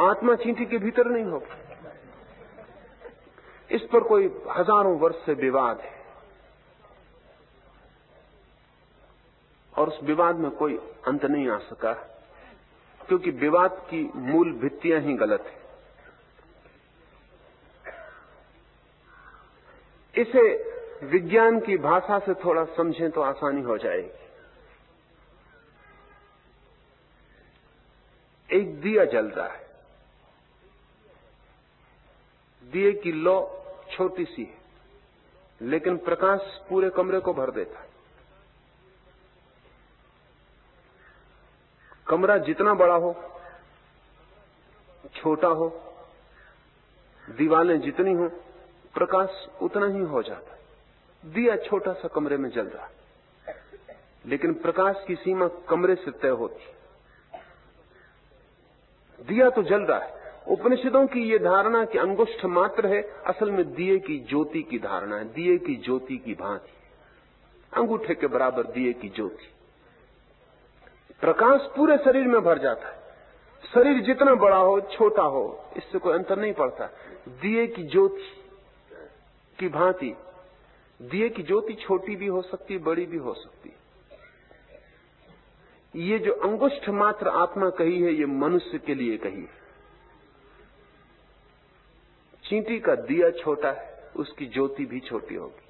आत्मा चींटी के भीतर नहीं होगी। इस पर कोई हज़ारों वर्ष से विवाद है। और उस विवाद में कोई अंत नहीं आ सका, क्योंकि विवाद की मूल भित्तियाँ ही गलत है। इसे विज्ञान की भाषा से थोड़ा समझें तो आसानी हो जाएगी। एक दिया जल रहा है। दिए की लो छोटी सी है, लेकिन प्रकाश पूरे कमरे को भर देता है। कमरा जितना बड़ा हो, छोटा हो दीवालें जितनी हो, प्रकाश उतना ही हो जाता है। दिया छोटा सा कमरे में जल रहा लेकिन प्रकाश की सीमा कमरे से तय होती दिया तो जल रहा है। उपनिषदों की ये धारणा कि अंगुष्ठ मात्र है, असल में दिए की ज्योति की धारणा है, दिए की ज्योति की भांति। अंगूठे के बराबर दिए की ज्योति। प्रकाश पूरे शरीर में भर जाता है। शरीर जितना बड़ा हो, छोटा हो, इससे कोई अंतर नहीं पड़ता। दिए की ज्योति की भांति, दिए की ज्योति छोटी भी हो सकती, बड़ी भी हो सकती। ये जो अंगुष्ठ मात्र आत्मा कही है, ये मनुष्य के लिए कही है। चींटी का दिया छोटा है, उसकी ज्योति भी छोटी होगी।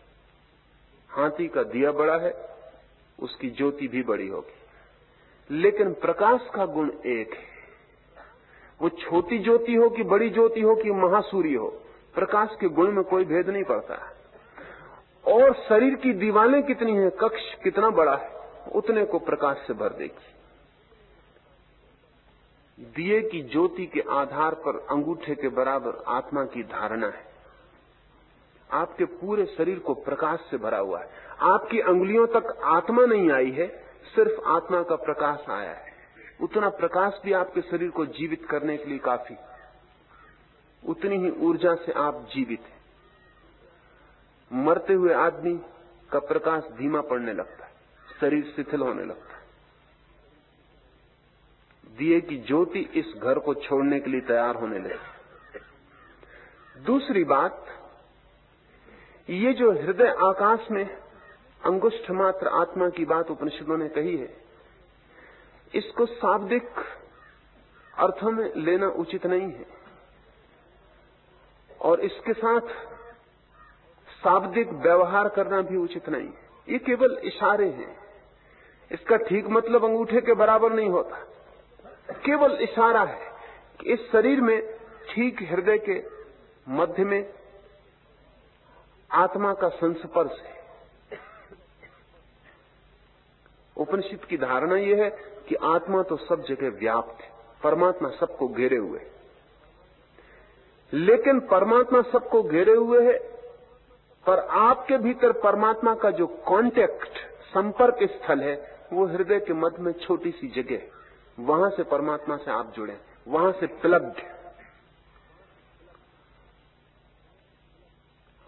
हाथी का दिया बड़ा है, उसकी ज्योति भी बड़ी होगी। लेकिन प्रकाश का गुण एक है। वो छोटी ज्योति हो कि बड़ी ज्योति हो कि महासूर्य हो, प्रकाश के गुण में कोई भेद नहीं पड़ता। और शरीर की दीवारें कितनी हैं, कक्ष कितना बड़ा है। उतने को प्रकाश से भर देगी। दिए की ज्योति के आधार पर अंगूठे के बराबर आत्मा की धारणा है। आपके पूरे शरीर को प्रकाश से भरा हुआ है। आपकी अंगुलियों तक आत्मा नहीं आई है, सिर्फ़ आत्मा का प्रकाश आया है। उतना प्रकाश भी आपके शरीर को जीवित करने के लिए काफ़ी उतनी ही ऊर्जा से आप जीवित हैं। मरते हुए आदमी का प्रकाश धीमा पड़ने लगता है। शरीर शिथिल होने लगता दिए की ज्योति इस घर को छोड़ने के लिए तैयार होने लगी। दूसरी बात, ये जो हृदय आकाश में अंगुष्ठ मात्र आत्मा की बात उपनिषदों ने कही है, इसको शाब्दिक अर्थों में लेना उचित नहीं है। और इसके साथ शाब्दिक व्यवहार करना भी उचित नहीं है। ये केवल इशारे हैं। इसका ठीक मतलब अंगूठे के बराबर नहीं होता। केवल इशारा है कि इस शरीर में ठीक हृदय के मध्य में आत्मा का संस्पर्श है। उपनिषद की धारणा यह है कि आत्मा तो सब जगह व्याप्त है, परमात्मा सबको घेरे हुए लेकिन परमात्मा सबको घेरे हुए है, पर आपके भीतर परमात्मा का जो कांटेक्ट संपर्क स्थल है वो हृदय के मध्य में छोटी सी जगह, वहाँ से परमात्मा से आप जुड़े, वहाँ से प्लग्ड।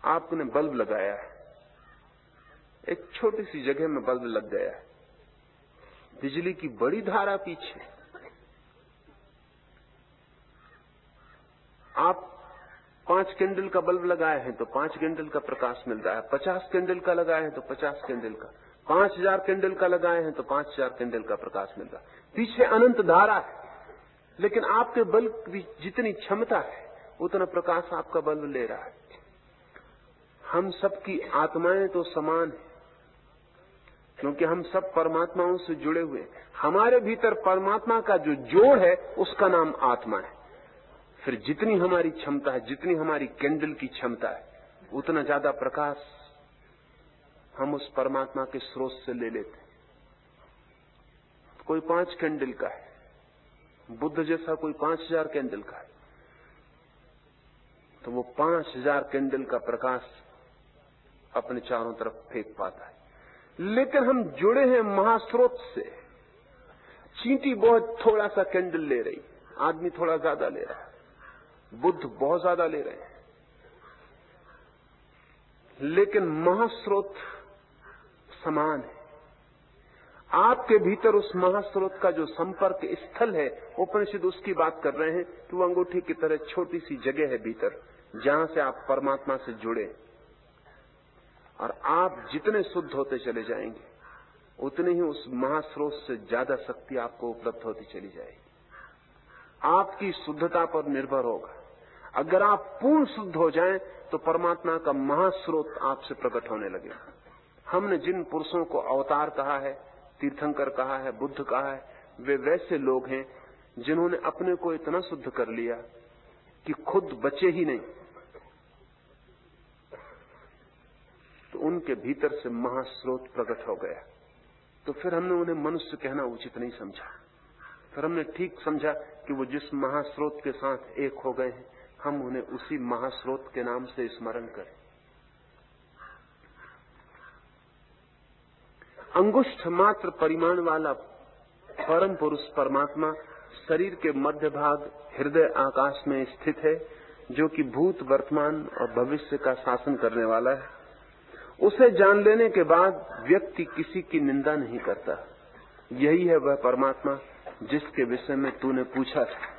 आपने बल्ब लगाया है। एक छोटी सी जगह में बल्ब लग गया है। बिजली की बड़ी धारा पीछे। आप पाँच कैंडल का बल्ब लगाए हैं तो पाँच कैंडल का प्रकाश मिल रहा है, पचास कैंडल का लगाए हैं तो पचास कैंडल का। पाँच हज़ार कैंडल का लगाए हैं तो पाँच हज़ार कैंडल का प्रकाश मिल रहा पीछे अनंत धारा है, लेकिन आपके बल्ब की जितनी क्षमता है, उतना प्रकाश आपका बल्ब ले रहा है। हम सबकी आत्माएँ तो समान है, क्योंकि हम सब परमात्माओं से जुड़े हुए हमारे भीतर परमात्मा का जो जोड़ है, उसका नाम आत्मा है। फिर जितनी हमारी क्षमता है, जितनी हमारी कैंडल की क्षमता है, उतना ज़्यादा प्रकाश हम उस परमात्मा के स्रोत से ले लेते कोई पाँच कैंडल का है। बुद्ध जैसा कोई पाँच हज़ार कैंडल का है। तो वो पाँच हज़ार कैंडल का प्रकाश अपने चारों तरफ़ फेंक पाता है। लेकिन हम जुड़े हैं महास्रोत से। चींटी बहुत थोड़ा सा कैंडल ले रही। आदमी थोड़ा ज़्यादा ले रहा है। बुद्ध बहुत ज़्यादा ले रहे हैं। लेकिन महास्रोत समान है। आपके भीतर उस महास्रोत का जो संपर्क स्थल है, उपनिषद उसकी बात कर रहे हैं वो अंगूठी की तरह छोटी सी जगह है भीतर, जहाँ से आप परमात्मा से जुड़े। और आप जितने शुद्ध होते चले जाएँगे, उतने ही उस महास्रोत से ज़्यादा शक्ति आपको उपलब्ध होती चली जाएगी। आपकी शुद्धता पर निर्भर होगा। अगर आप पूर्ण शुद्ध हो जाएँ तो परमात्मा का महास्रोत आपसे प्रकट होने लगेगा। हमने जिन पुरुषों को अवतार कहा है, तीर्थंकर कहा है, बुद्ध कहा है, वे वैसे लोग हैं जिन्होंने अपने को इतना शुद्ध कर लिया कि खुद बचे ही नहीं। तो उनके भीतर से महास्रोत प्रकट हो गया। तो फिर हमने उन्हें मनुष्य कहना उचित नहीं समझा। फिर हमने ठीक समझा कि वो जिस महास्रोत के साथ एक हो गए हैं, हम उन्हें उसी महास्रोत के नाम से स्मरण करें। अंगुष्ठ मात्र परिमाण वाला परम पुरुष परमात्मा शरीर के मध्य भाग हृदय आकाश में स्थित है, जो कि भूत, वर्तमान और भविष्य का शासन करने वाला है। उसे जान लेने के बाद व्यक्ति किसी की निंदा नहीं करता। यही है वह परमात्मा जिसके विषय में तूने पूछा था।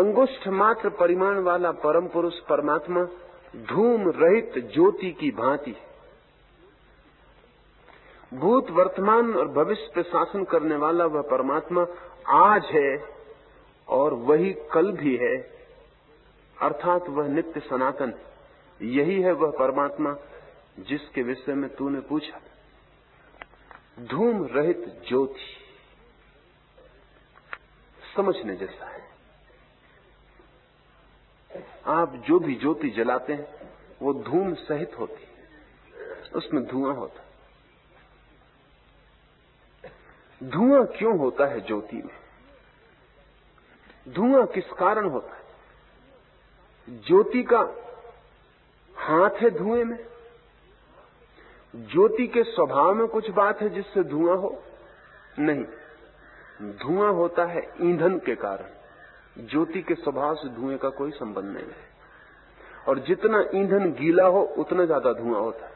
अंगुष्ठ मात्र परिमाण वाला परम पुरुष परमात्मा धूम रहित ज्योति की भांति भूत वर्तमान और भविष्य पे शासन करने वाला वह परमात्मा आज है और वही कल भी है। अर्थात वह नित्य सनातन। यही है वह परमात्मा जिसके विषय में तूने पूछा। धूम रहित ज्योति समझने जैसा है। आप जो भी ज्योति जलाते हैं, वो धूम सहित होती है। उसमें धुआँ होता धुआँ क्यों होता है ज्योति में? धुआँ किस कारण होता है? ज्योति का हाथ है धुएँ में? ज्योति के स्वभाव में कुछ बात है जिससे धुआँ हो? नहीं। धुआँ होता है ईंधन के कारण। ज्योति के स्वभाव से धुएँ का कोई संबंध नहीं है। और जितना ईंधन गीला हो, उतना ज़्यादा धुआँ होता है।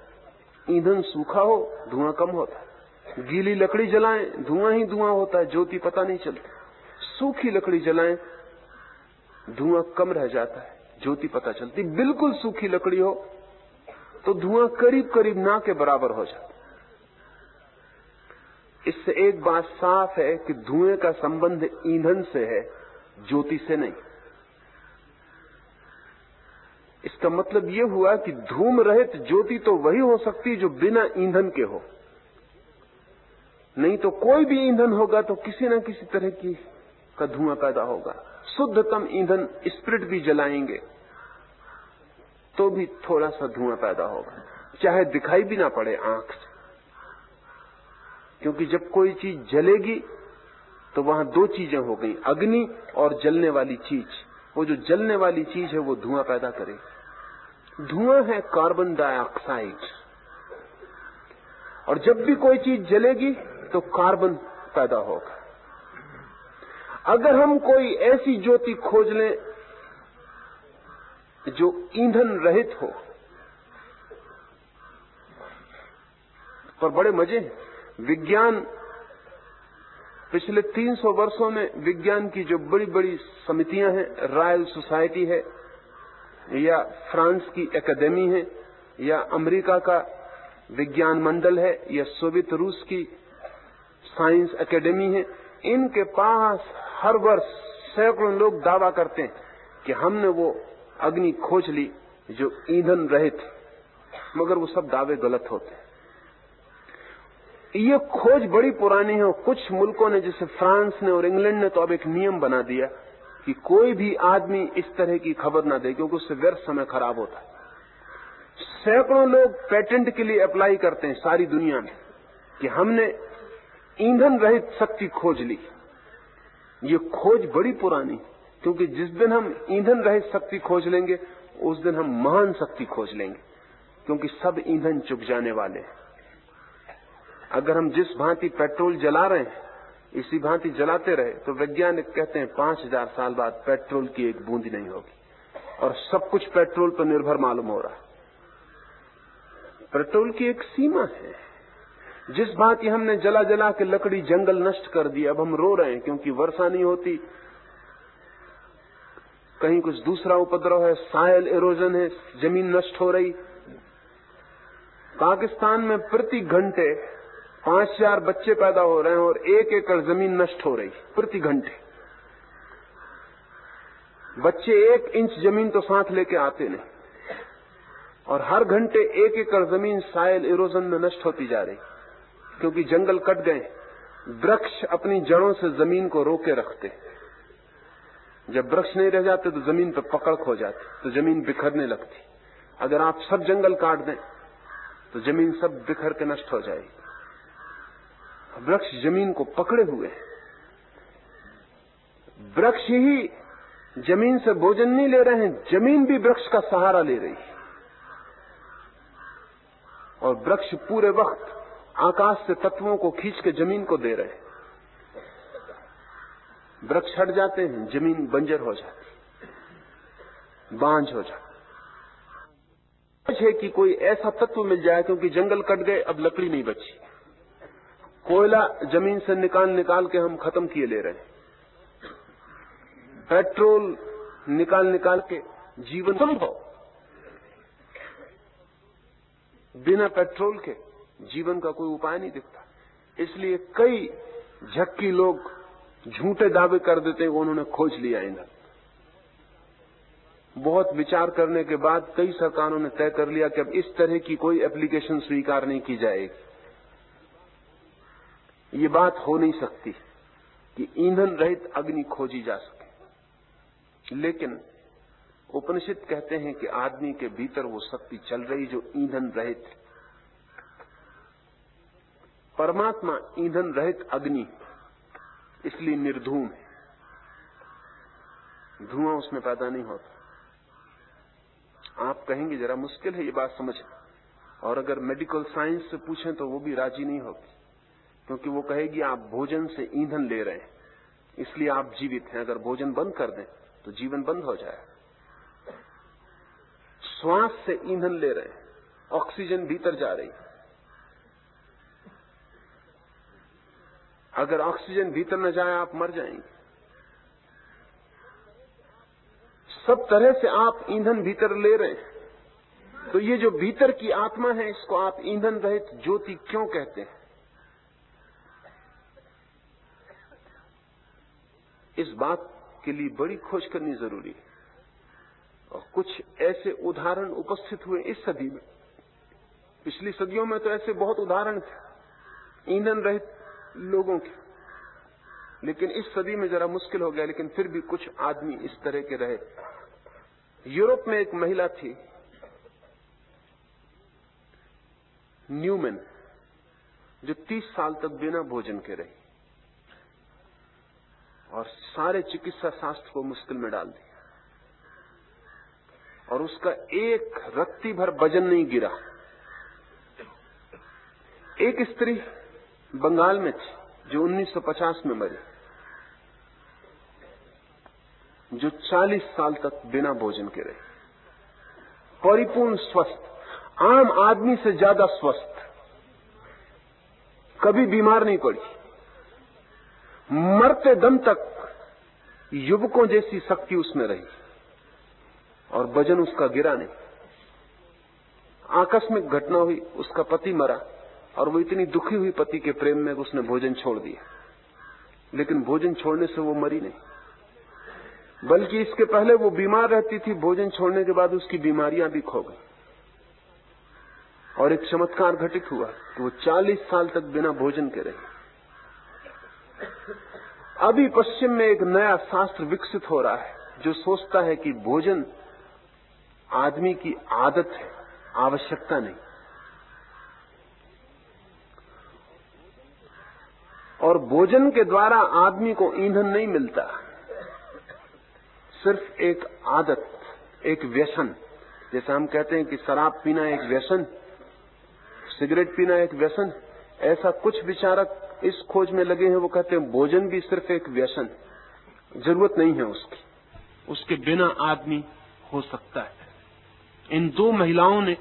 ईंधन सूखा हो, धुआँ कम होता है। गीली लकड़ी जलाएँ, धुआँ ही धुआँ होता है, ज्योति पता नहीं चलता। सूखी लकड़ी जलाएँ, धुआँ कम रह जाता है, ज्योति पता चलती। बिल्कुल सूखी लकड़ी हो तो धुआँ करीब करीब ना के बराबर हो जाता इससे एक बात साफ़ है कि धुएँ का संबंध ईंधन से है, ज्योति से नहीं। इसका मतलब यह हुआ कि धूम रहित ज्योति तो वही हो सकती जो बिना ईंधन के हो। नहीं तो कोई भी ईंधन होगा तो किसी न किसी तरह की का धुआँ पैदा होगा। शुद्धतम ईंधन स्प्रिट भी जलाएँगे तो भी थोड़ा सा धुआँ पैदा होगा। चाहे दिखाई भी ना पड़े आँख से। क्योंकि जब कोई चीज़ जलेगी तो वहाँ दो चीज़ें हो गई, अग्नि और जलने वाली चीज़। वो जो जलने वाली चीज़ है, वो धुआँ पैदा करेगी धुआँ है कार्बन डाइऑक्साइड और जब भी कोई चीज़ जलेगी तो कार्बन पैदा होगा। अगर हम कोई ऐसी ज्योति खोज लें जो ईंधन रहित हो पर बड़े मज़े विज्ञान पिछले 300 वर्षों में विज्ञान की जो बड़ी बड़ी समितियाँ हैं, रॉयल सोसाइटी है, या फ्रांस की एकेडमी है, या अमेरिका का विज्ञान मंडल है, या सोवियत रूस की साइंस एकेडमी है, इनके पास हर वर्ष सैकड़ों लोग दावा करते हैं कि हमने वो अग्नि खोज ली जो ईंधन रहित मगर वो सब दावे गलत होते हैं। ये खोज बड़ी पुरानी है कुछ मुल्कों ने, जैसे फ्रांस ने और इंग्लैंड ने तो अब एक नियम बना दिया कि कोई भी आदमी इस तरह की खबर ना दे, क्योंकि उससे व्यर्थ समय खराब होता है। सैकड़ों लोग पेटेंट के लिए अप्लाई करते हैं सारी दुनिया में कि हमने ईंधन रहित शक्ति खोज ली। ये खोज बड़ी पुरानी, क्योंकि जिस दिन हम ईंधन रहित शक्ति खोज लेंगे, उस दिन हम महान शक्ति खोज लेंगे, क्योंकि सब ईंधन चुक जाने वाले हैं। अगर हम जिस भांति पेट्रोल जला रहे हैं, इसी भांति जलाते रहे तो वैज्ञानिक कहते हैं पाँच हज़ार साल बाद पेट्रोल की एक बूंद नहीं होगी। और सब कुछ पेट्रोल पर निर्भर मालूम हो रहा है। पेट्रोल की एक सीमा है। जिस भांति हमने जला जला के लकड़ी जंगल नष्ट कर दी, अब हम रो रहे हैं क्योंकि वर्षा नहीं होती। कहीं कुछ दूसरा उपद्रव है, सायल एरोजन है, ज़मीन नष्ट हो रही। पाकिस्तान में प्रति घंटे पाँच हज़ार बच्चे पैदा हो रहे हैं और एक एकड़ ज़मीन नष्ट हो रही, प्रति घंटे। बच्चे एक इंच ज़मीन तो साथ लेके आते नहीं। और हर घंटे एक एकड़ ज़मीन सायल इरोजन में नष्ट होती जा रही। क्योंकि जंगल कट गए। वृक्ष अपनी जड़ों से ज़मीन को रोके रखते। जब वृक्ष नहीं रह जाते तो ज़मीन पर पकड़ खो जाती तो ज़मीन बिखरने लगती। अगर आप सब जंगल काट दें तो ज़मीन सब बिखर के नष्ट हो जाएगी। वृक्ष ज़मीन को पकड़े हुए हैं। वृक्ष ही ज़मीन से भोजन नहीं ले रहे हैं, ज़मीन भी वृक्ष का सहारा ले रही है। और वृक्ष पूरे वक्त आकाश से तत्वों को खींच के ज़मीन को दे रहे वृक्ष हट जाते हैं, ज़मीन बंजर हो जाती बांझ हो जाती है। कि कोई ऐसा तत्व मिल जाए, क्योंकि जंगल कट गए, अब लकड़ी नहीं बची। कोयला ज़मीन से निकाल निकाल के हम खत्म किए ले रहे हैं। पेट्रोल निकाल निकाल के जीवन संभव बिना पेट्रोल के जीवन का कोई उपाय नहीं दिखता। इसलिए कई झक्की लोग झूठे दावे कर देते हैं उन्होंने खोज लिया ईंधन बहुत विचार करने के बाद कई सरकारों ने तय कर लिया कि अब इस तरह की कोई एप्लीकेशन स्वीकार नहीं की जाएगी। ये बात हो नहीं सकती कि ईंधन रहित अग्नि खोजी जा सके। लेकिन उपनिषद कहते हैं कि आदमी के भीतर वो शक्ति चल रही जो ईंधन रहित परमात्मा ईंधन रहित अग्नि, इसलिए निर्धूम है। धुआँ उसमें पैदा नहीं होता। आप कहेंगे, जरा मुश्किल है ये बात समझ। और अगर मेडिकल साइंस से पूछें तो वो भी राज़ी नहीं होगी, क्योंकि वो कहेगी, आप भोजन से ईंधन ले रहे हैं, इसलिए आप जीवित हैं। अगर भोजन बंद कर दें तो जीवन बंद हो जाए श्वास से ईंधन ले रहे हैं, ऑक्सीजन भीतर जा रही अगर ऑक्सीजन भीतर न जाए, आप मर जाएँगे। सब तरह से आप ईंधन भीतर ले रहे हैं। तो ये जो भीतर की आत्मा है, इसको आप ईंधन रहित ज्योति क्यों कहते हैं? इस बात के लिए बड़ी खोज करनी ज़रूरी है। और कुछ ऐसे उदाहरण उपस्थित हुए इस सदी में। पिछली सदियों में तो ऐसे बहुत उदाहरण थे। ईंधन रहित लोगों के। लेकिन इस सदी में जरा मुश्किल हो गया, लेकिन फिर भी कुछ आदमी इस तरह के रहे। यूरोप में एक महिला थी, न्यूमैन, जो 30 साल तक बिना भोजन के रही और सारे चिकित्सा शास्त्र को मुश्किल में डाल दिया। और उसका एक रत्ती भर वज़न नहीं गिरा। एक स्त्री बंगाल में थी, जो 1950 में मरे। जो 40 साल तक बिना भोजन के रहे। परिपूर्ण स्वस्थ, आम आदमी से ज़्यादा स्वस्थ। कभी बीमार नहीं पड़ी। मरते दम तक युवकों जैसी शक्ति उसमें रही और वज़न उसका गिरा नहीं। आकस्मिक घटना हुई, उसका पति मरा। और वो इतनी दुखी हुई पति के प्रेम में उसने भोजन छोड़ दिया। लेकिन भोजन छोड़ने से वो मरी नहीं। बल्कि इसके पहले वो बीमार रहती थी, भोजन छोड़ने के बाद उसकी बीमारियाँ भी खो गई। और एक चमत्कार घटित हुआ कि वो 40 साल तक बिना भोजन के रहे। अभी पश्चिम में एक नया शास्त्र विकसित हो रहा है, जो सोचता है कि भोजन आदमी की आदत है, आवश्यकता नहीं। और भोजन के द्वारा आदमी को ईंधन नहीं मिलता। सिर्फ़ एक आदत, एक व्यसन। जैसे हम कहते हैं कि शराब पीना एक व्यसन, सिगरेट पीना एक व्यसन, ऐसा कुछ विचारक इस खोज में लगे हैं, वो कहते हैं भोजन भी सिर्फ़ एक व्यसन। ज़रूरत नहीं है उसकी। उसके बिना आदमी हो सकता है। इन दो महिलाओं ने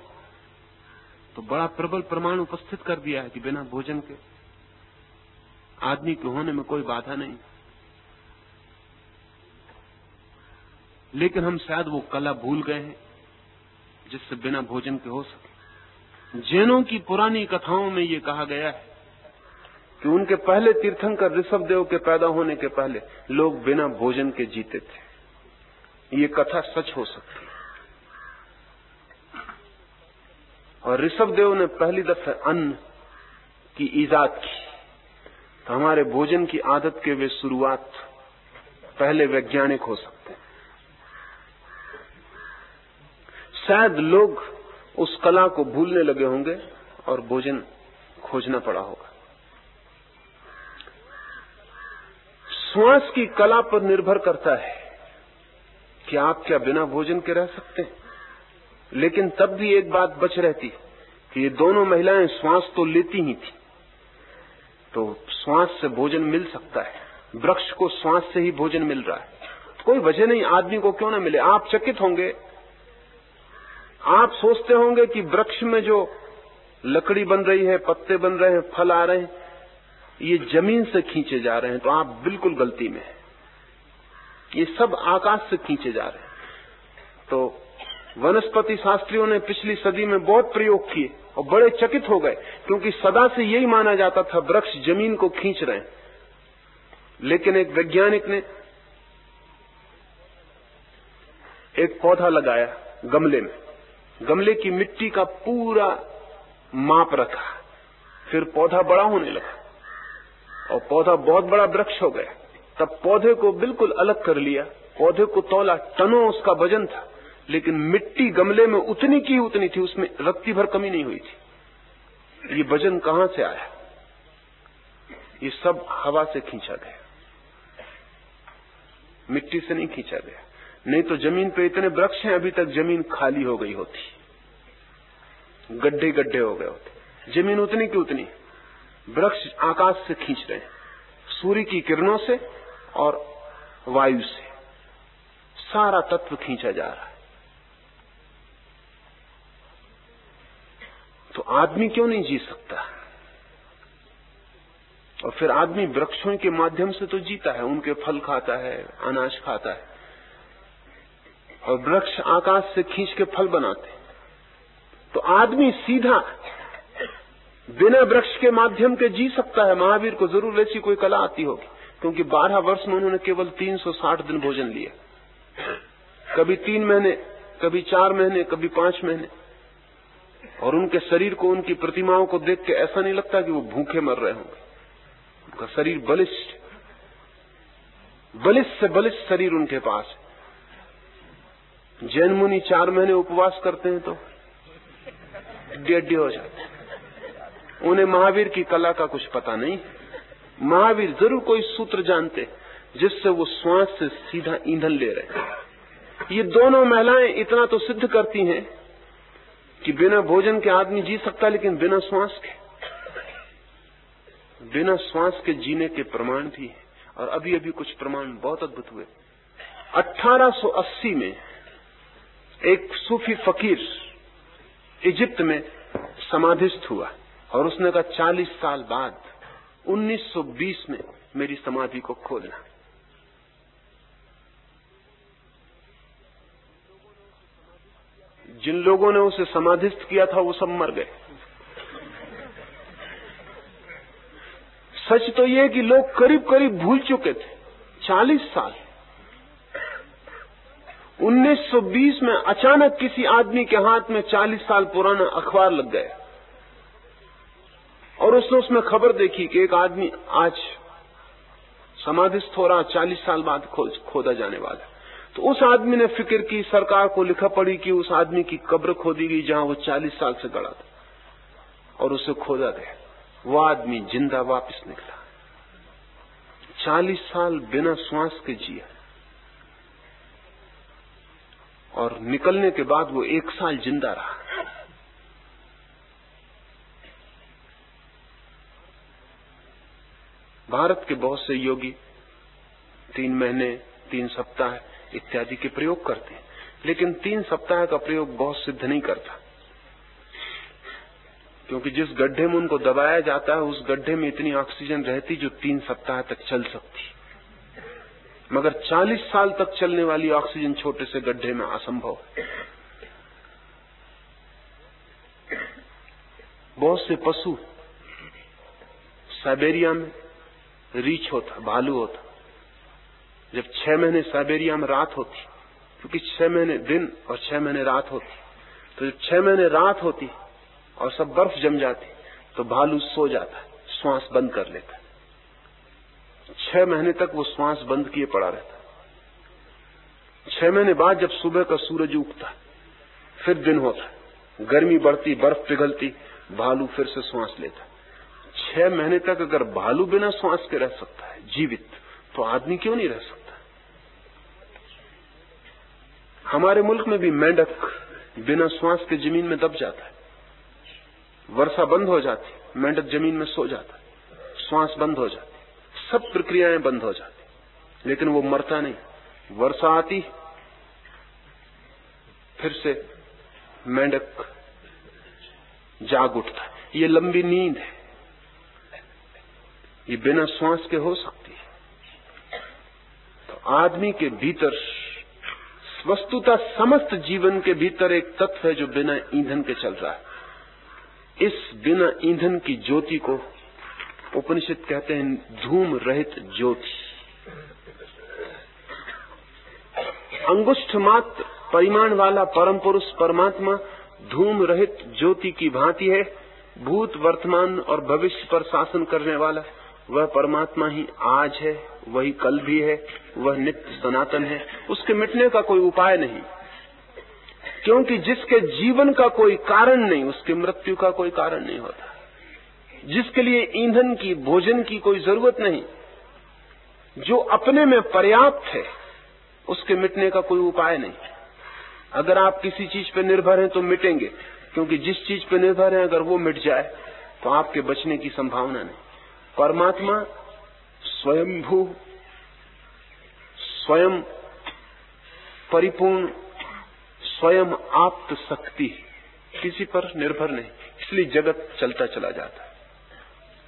तो बड़ा प्रबल प्रमाण उपस्थित कर दिया है कि बिना भोजन के आदमी के होने में कोई बाधा नहीं। लेकिन हम शायद वो कला भूल गए हैं, जिससे बिना भोजन के हो सके। जैनों की पुरानी कथाओं में ये कहा गया है कि उनके पहले तीर्थंकर ऋषभ देव के पैदा होने के पहले लोग बिना भोजन के जीते थे। ये कथा सच हो सकती है। और ऋषभ देव ने पहली दफे अन्न की ईजाद की। हमारे भोजन की आदत के वे शुरुआत पहले वैज्ञानिक हो सकते हैं। शायद लोग उस कला को भूलने लगे होंगे और भोजन खोजना पड़ा होगा। श्वास की कला पर निर्भर करता है कि आप क्या बिना भोजन के रह सकते हैं। लेकिन तब भी एक बात बच रहती कि ये दोनों महिलाएँ श्वास तो लेती ही थी। तो श्वास से भोजन मिल सकता है। वृक्ष को श्वास से ही भोजन मिल रहा है। कोई वजह नहीं, आदमी को क्यों ना मिले? आप चकित होंगे। आप सोचते होंगे कि वृक्ष में जो लकड़ी बन रही है, पत्ते बन रहे हैं, फल आ रहे हैं, ये ज़मीन से खींचे जा रहे हैं। तो आप बिल्कुल गलती में हैं। ये सब आकाश से खींचे जा रहे हैं। तो वनस्पति शास्त्रियों ने पिछली सदी में बहुत प्रयोग किए और बड़े चकित हो गए, क्योंकि सदा से यही माना जाता था, वृक्ष ज़मीन को खींच रहे हैं। लेकिन एक वैज्ञानिक ने एक पौधा लगाया गमले में। गमले की मिट्टी का पूरा माप रखा। फिर पौधा बड़ा होने लगा और पौधा बहुत बड़ा वृक्ष हो गया। तब पौधे को बिल्कुल अलग कर लिया। पौधे को तोला टनों उसका वज़न था। लेकिन मिट्टी गमले में उतनी की उतनी थी, उसमें रत्ती भर कमी नहीं हुई थी। ये वज़न कहाँ से आया? ये सब हवा से खींचा गया। मिट्टी से नहीं खींचा गया। नहीं तो ज़मीन पे इतने वृक्ष हैं, अभी तक ज़मीन खाली हो गई होती। गड्ढे गड्ढे हो गए होते। ज़मीन उतनी की उतनी। वृक्ष आकाश से खींच रहे हैं। सूर्य की किरणों से और वायु से। सारा तत्व खींचा जा रहा है। तो आदमी क्यों नहीं जी सकता? और फिर आदमी वृक्षों के माध्यम से तो जीता है, उनके फल खाता है, अनाज खाता है। और वृक्ष आकाश से खींच के फल बनाते तो आदमी सीधा बिना वृक्ष के माध्यम के जी सकता है। महावीर को ज़रूर ऐसी कोई कला आती होगी, क्योंकि बारह वर्ष में उन्होंने केवल 360 दिन भोजन लिया। कभी तीन महीने, कभी चार महीने, कभी पाँच महीने। और उनके शरीर को, उनकी प्रतिमाओं को देख के ऐसा नहीं लगता कि वो भूखे मर रहे होंगे। उनका शरीर बलिष्ठ बलिष्ठ से बलिष्ठ शरीर उनके पास है। जैन मुनि चार महीने उपवास करते हैं तो डेढ़ हो जाते हैं। उन्हें महावीर की कला का कुछ पता नहीं। महावीर ज़रूर कोई सूत्र जानते जिससे वो श्वास से सीधा ईंधन ले रहे ये दोनों महिलाएँ इतना तो सिद्ध करती हैं कि बिना भोजन के आदमी जी सकता लेकिन बिना श्वास के। बिना श्वास के जीने के प्रमाण भी है। और अभी अभी कुछ प्रमाण बहुत अद्भुत हुए। 1880 में एक सूफी फकीर इजिप्त में समाधिस्थ हुआ, और उसने कहा 40 साल बाद 1920 में मेरी समाधि को खोलना। जिन लोगों ने उसे समाधिस्थ किया था, वो सब मर गए। सच तो ये कि लोग करीब करीब भूल चुके थे। 40 साल। 1920 में अचानक किसी आदमी के हाथ में 40 साल पुराना अखबार लग गया। और उसने उसमें खबर देखी कि एक आदमी आज समाधिस्थ हो रहा, चालीस साल बाद खोज खोदा जाने वाला। तो उस आदमी ने फ़िक्र की, सरकार को लिखा पड़ी कि उस आदमी की कब्र खोदी गई जहाँ वो चालीस साल से गड़ा था और उसे खोदा गया। वो आदमी ज़िंदा वापस निकला। चालीस साल बिना श्वास के जिया। और निकलने के बाद वो एक साल ज़िंदा रहा। भारत के बहुत से योगी, तीन महीने, तीन सप्ताह इत्यादि के प्रयोग करते हैं। लेकिन तीन सप्ताह का प्रयोग बहुत सिद्ध नहीं करता। क्योंकि जिस गड्ढे में उनको दबाया जाता है, उस गड्ढे में इतनी ऑक्सीजन रहती जो तीन सप्ताह तक चल सकती। मगर 40 साल तक चलने वाली ऑक्सीजन छोटे से गड्ढे में असंभव है। बहुत से पशु साइबेरिया में रीछ होता, भालू होता। जब छह महीने साइबेरिया में रात होती, क्योंकि छह महीने दिन और छह महीने रात होती। तो जब छह महीने रात होती और सब बर्फ़ जम जाती तो भालू सो जाता, श्वास बंद कर लेता। छह महीने तक वो श्वास बंद किए पड़ा रहता। छह महीने बाद जब सुबह का सूरज उगता, फिर दिन होता। गर्मी बढ़ती, बर्फ़ पिघलती, भालू फिर से श्वास लेता। छह महीने तक अगर भालू बिना श्वास के रह सकता है, जीवित तो आदमी क्यों नहीं रह सकता? हमारे मुल्क में भी मेंढक बिना श्वास के ज़मीन में दब जाता है। वर्षा बंद हो जाती मेंढक ज़मीन में सो जाता श्वास बंद हो जाती सब प्रक्रियाएँ बंद हो जाती लेकिन वो मरता नहीं। वर्षा आती फिर से मेंढक जाग उठता है। ये लंबी नींद है। ये बिना श्वास के हो सकती है। तो आदमी के भीतर वस्तुता समस्त जीवन के भीतर एक तत्व है जो बिना ईंधन के चल रहा है। इस बिना ईंधन की ज्योति को उपनिषद कहते हैं धूम रहित ज्योति। अंगुष्ठ मात्र परिमाण वाला परम पुरुष परमात्मा धूम रहित ज्योति की भांति है, भूत वर्तमान और भविष्य पर शासन करने वाला। वह परमात्मा ही आज है, वही कल भी है, वह नित्य सनातन है। उसके मिटने का कोई उपाय नहीं। क्योंकि जिसके जीवन का कोई कारण नहीं, उसके मृत्यु का कोई कारण नहीं होता। जिसके लिए ईंधन की, भोजन की कोई ज़रूरत नहीं, जो अपने में पर्याप्त है, उसके मिटने का कोई उपाय नहीं। अगर आप किसी चीज़ पर निर्भर हैं तो मिटेंगे। क्योंकि जिस चीज़ पर निर्भर है, अगर वो मिट जाए तो आपके बचने की संभावना नहीं। परमात्मा स्वयंभू, स्वयं परिपूर्ण, स्वयं आप्त शक्ति, किसी पर निर्भर नहीं। इसलिए जगत चलता चला जाता है।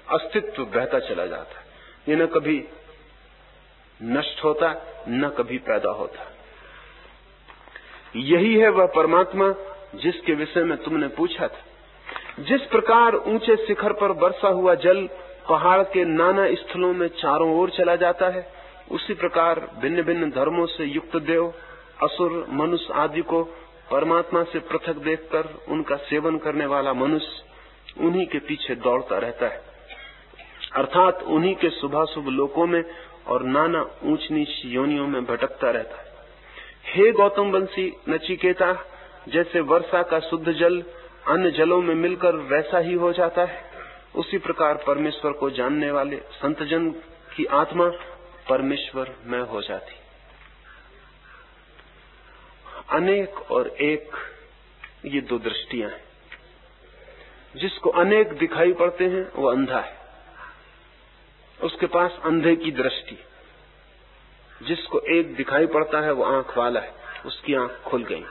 अस्तित्व बहता चला जाता है। ये न कभी नष्ट होता, न कभी पैदा होता। यही है वह परमात्मा जिसके विषय में तुमने पूछा था। जिस प्रकार ऊँचे शिखर पर बरसा हुआ जल पहाड़ के नाना स्थलों में चारों ओर चला जाता है। उसी प्रकार भिन्न भिन्न धर्मों से युक्त देव, असुर, मनुष्य आदि को परमात्मा से पृथक देखकर उनका सेवन करने वाला मनुष्य उन्हीं के पीछे दौड़ता रहता है। अर्थात उन्हीं के शुभाशुभ लोकों में और नाना ऊंच नीच योनियों में भटकता रहता है। हे गौतम वंशी नचिकेता, जैसे वर्षा का शुद्ध जल अन्य जलों में मिलकर वैसा ही हो जाता है। उसी प्रकार परमेश्वर को जानने वाले संतजन की आत्मा परमेश्वर में हो जाती। अनेक और एक ये दो दृष्टियाँ हैं। जिसको अनेक दिखाई पड़ते हैं, वो अंधा है। उसके पास अंधे की दृष्टि। जिसको एक दिखाई पड़ता है, वो आँख वाला है। उसकी आँख खुल गई।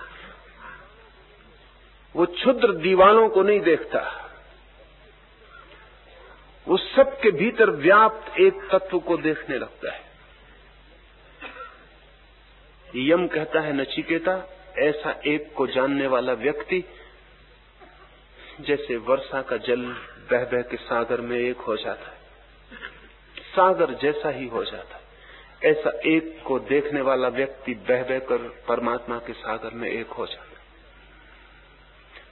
वो क्षुद्र दीवालों को नहीं देखता। वो सबके भीतर व्याप्त एक तत्व को देखने लगता है। यम कहता है, नचिकेता, ऐसा एक को जानने वाला व्यक्ति, जैसे वर्षा का जल बह बह के सागर में एक हो जाता है। सागर जैसा ही हो जाता है। ऐसा एक को देखने वाला व्यक्ति बह बह कर परमात्मा के सागर में एक हो जाता है।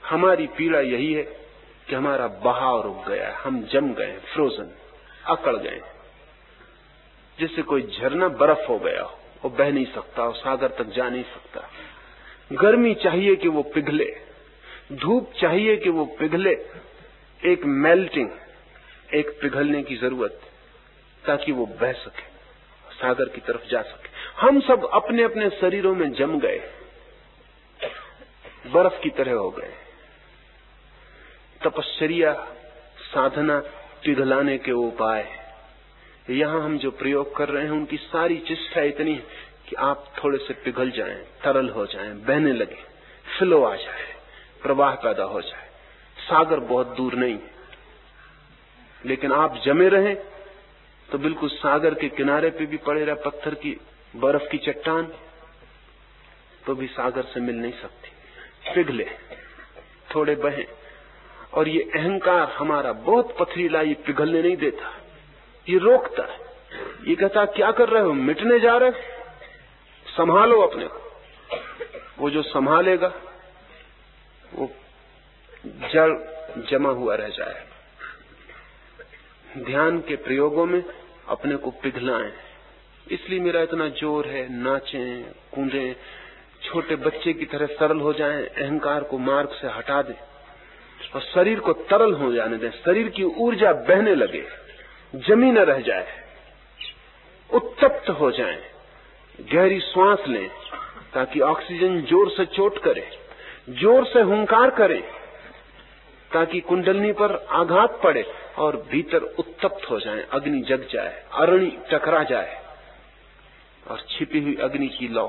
हमारी पीड़ा यही है कि हमारा बहाव रुक गया हम जम गए फ्रोजन अकड़ गए जैसे कोई झरना बर्फ़ हो गया हो, वो बह नहीं सकता और सागर तक जा नहीं सकता। गर्मी चाहिए कि वो पिघले, धूप चाहिए कि वो पिघले, एक मेल्टिंग एक पिघलने की ज़रूरत, ताकि वो बह सके, सागर की तरफ़ जा सके। हम सब अपने अपने शरीरों में जम गए, बर्फ़ की तरह हो गए। तपश्चर्या साधना पिघलाने के उपाय। यहाँ हम जो प्रयोग कर रहे हैं उनकी सारी चेष्टा इतनी है कि आप थोड़े से पिघल जाएँ, तरल हो जाएँ, बहने लगे फ्लो आ जाए प्रवाह पैदा हो जाए। सागर बहुत दूर नहीं लेकिन आप जमे रहें तो बिल्कुल सागर के किनारे पे भी पड़े रहे पत्थर की बर्फ़ की चट्टान तो भी सागर से मिल नहीं सकती। पिघले थोड़े बहे और ये अहंकार हमारा बहुत पथरीला ये पिघलने नहीं देता। ये रोकता है। ये कहता क्या कर रहे हो? मिटने जा रहे संभालो अपने को। वो जो संभालेगा, वो जड़ जमा हुआ रह जाए ध्यान के प्रयोगों में अपने को पिघलाएँ। इसलिए मेरा इतना ज़ोर है, नाचें, कूदें, छोटे बच्चे की तरह सरल हो जाएँ, अहंकार को मार्ग से हटा दें। और शरीर को तरल हो जाने दें। शरीर की ऊर्जा बहने लगे जमी न रह जाए, उत्तप्त हो जाए, गहरी श्वास लें ताकि ऑक्सीजन ज़ोर से चोट करे, ज़ोर से हुंकार करे, ताकि कुंडलनी पर आघात पड़े और भीतर उत्तप्त हो जाए, अग्नि जग जाए अरणि टकरा जाए और छिपी हुई अग्नि की लौ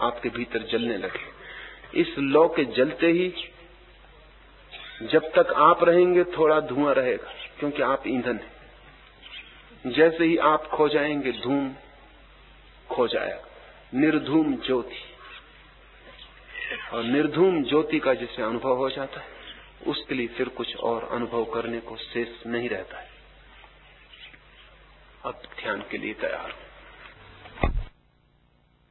आपके भीतर जलने लगे। इस लौ के जलते ही जब तक आप रहेंगे, थोड़ा धुआँ रहेगा, क्योंकि आप ईंधन हैं। जैसे ही आप खो जाएँगे, धूम खो जाएगा। निर्धूम ज्योति। और निर्धूम ज्योति का जिसे अनुभव हो जाता है, उसके लिए फिर कुछ और अनुभव करने को शेष नहीं रहता है। अब ध्यान के लिए तैयार हो।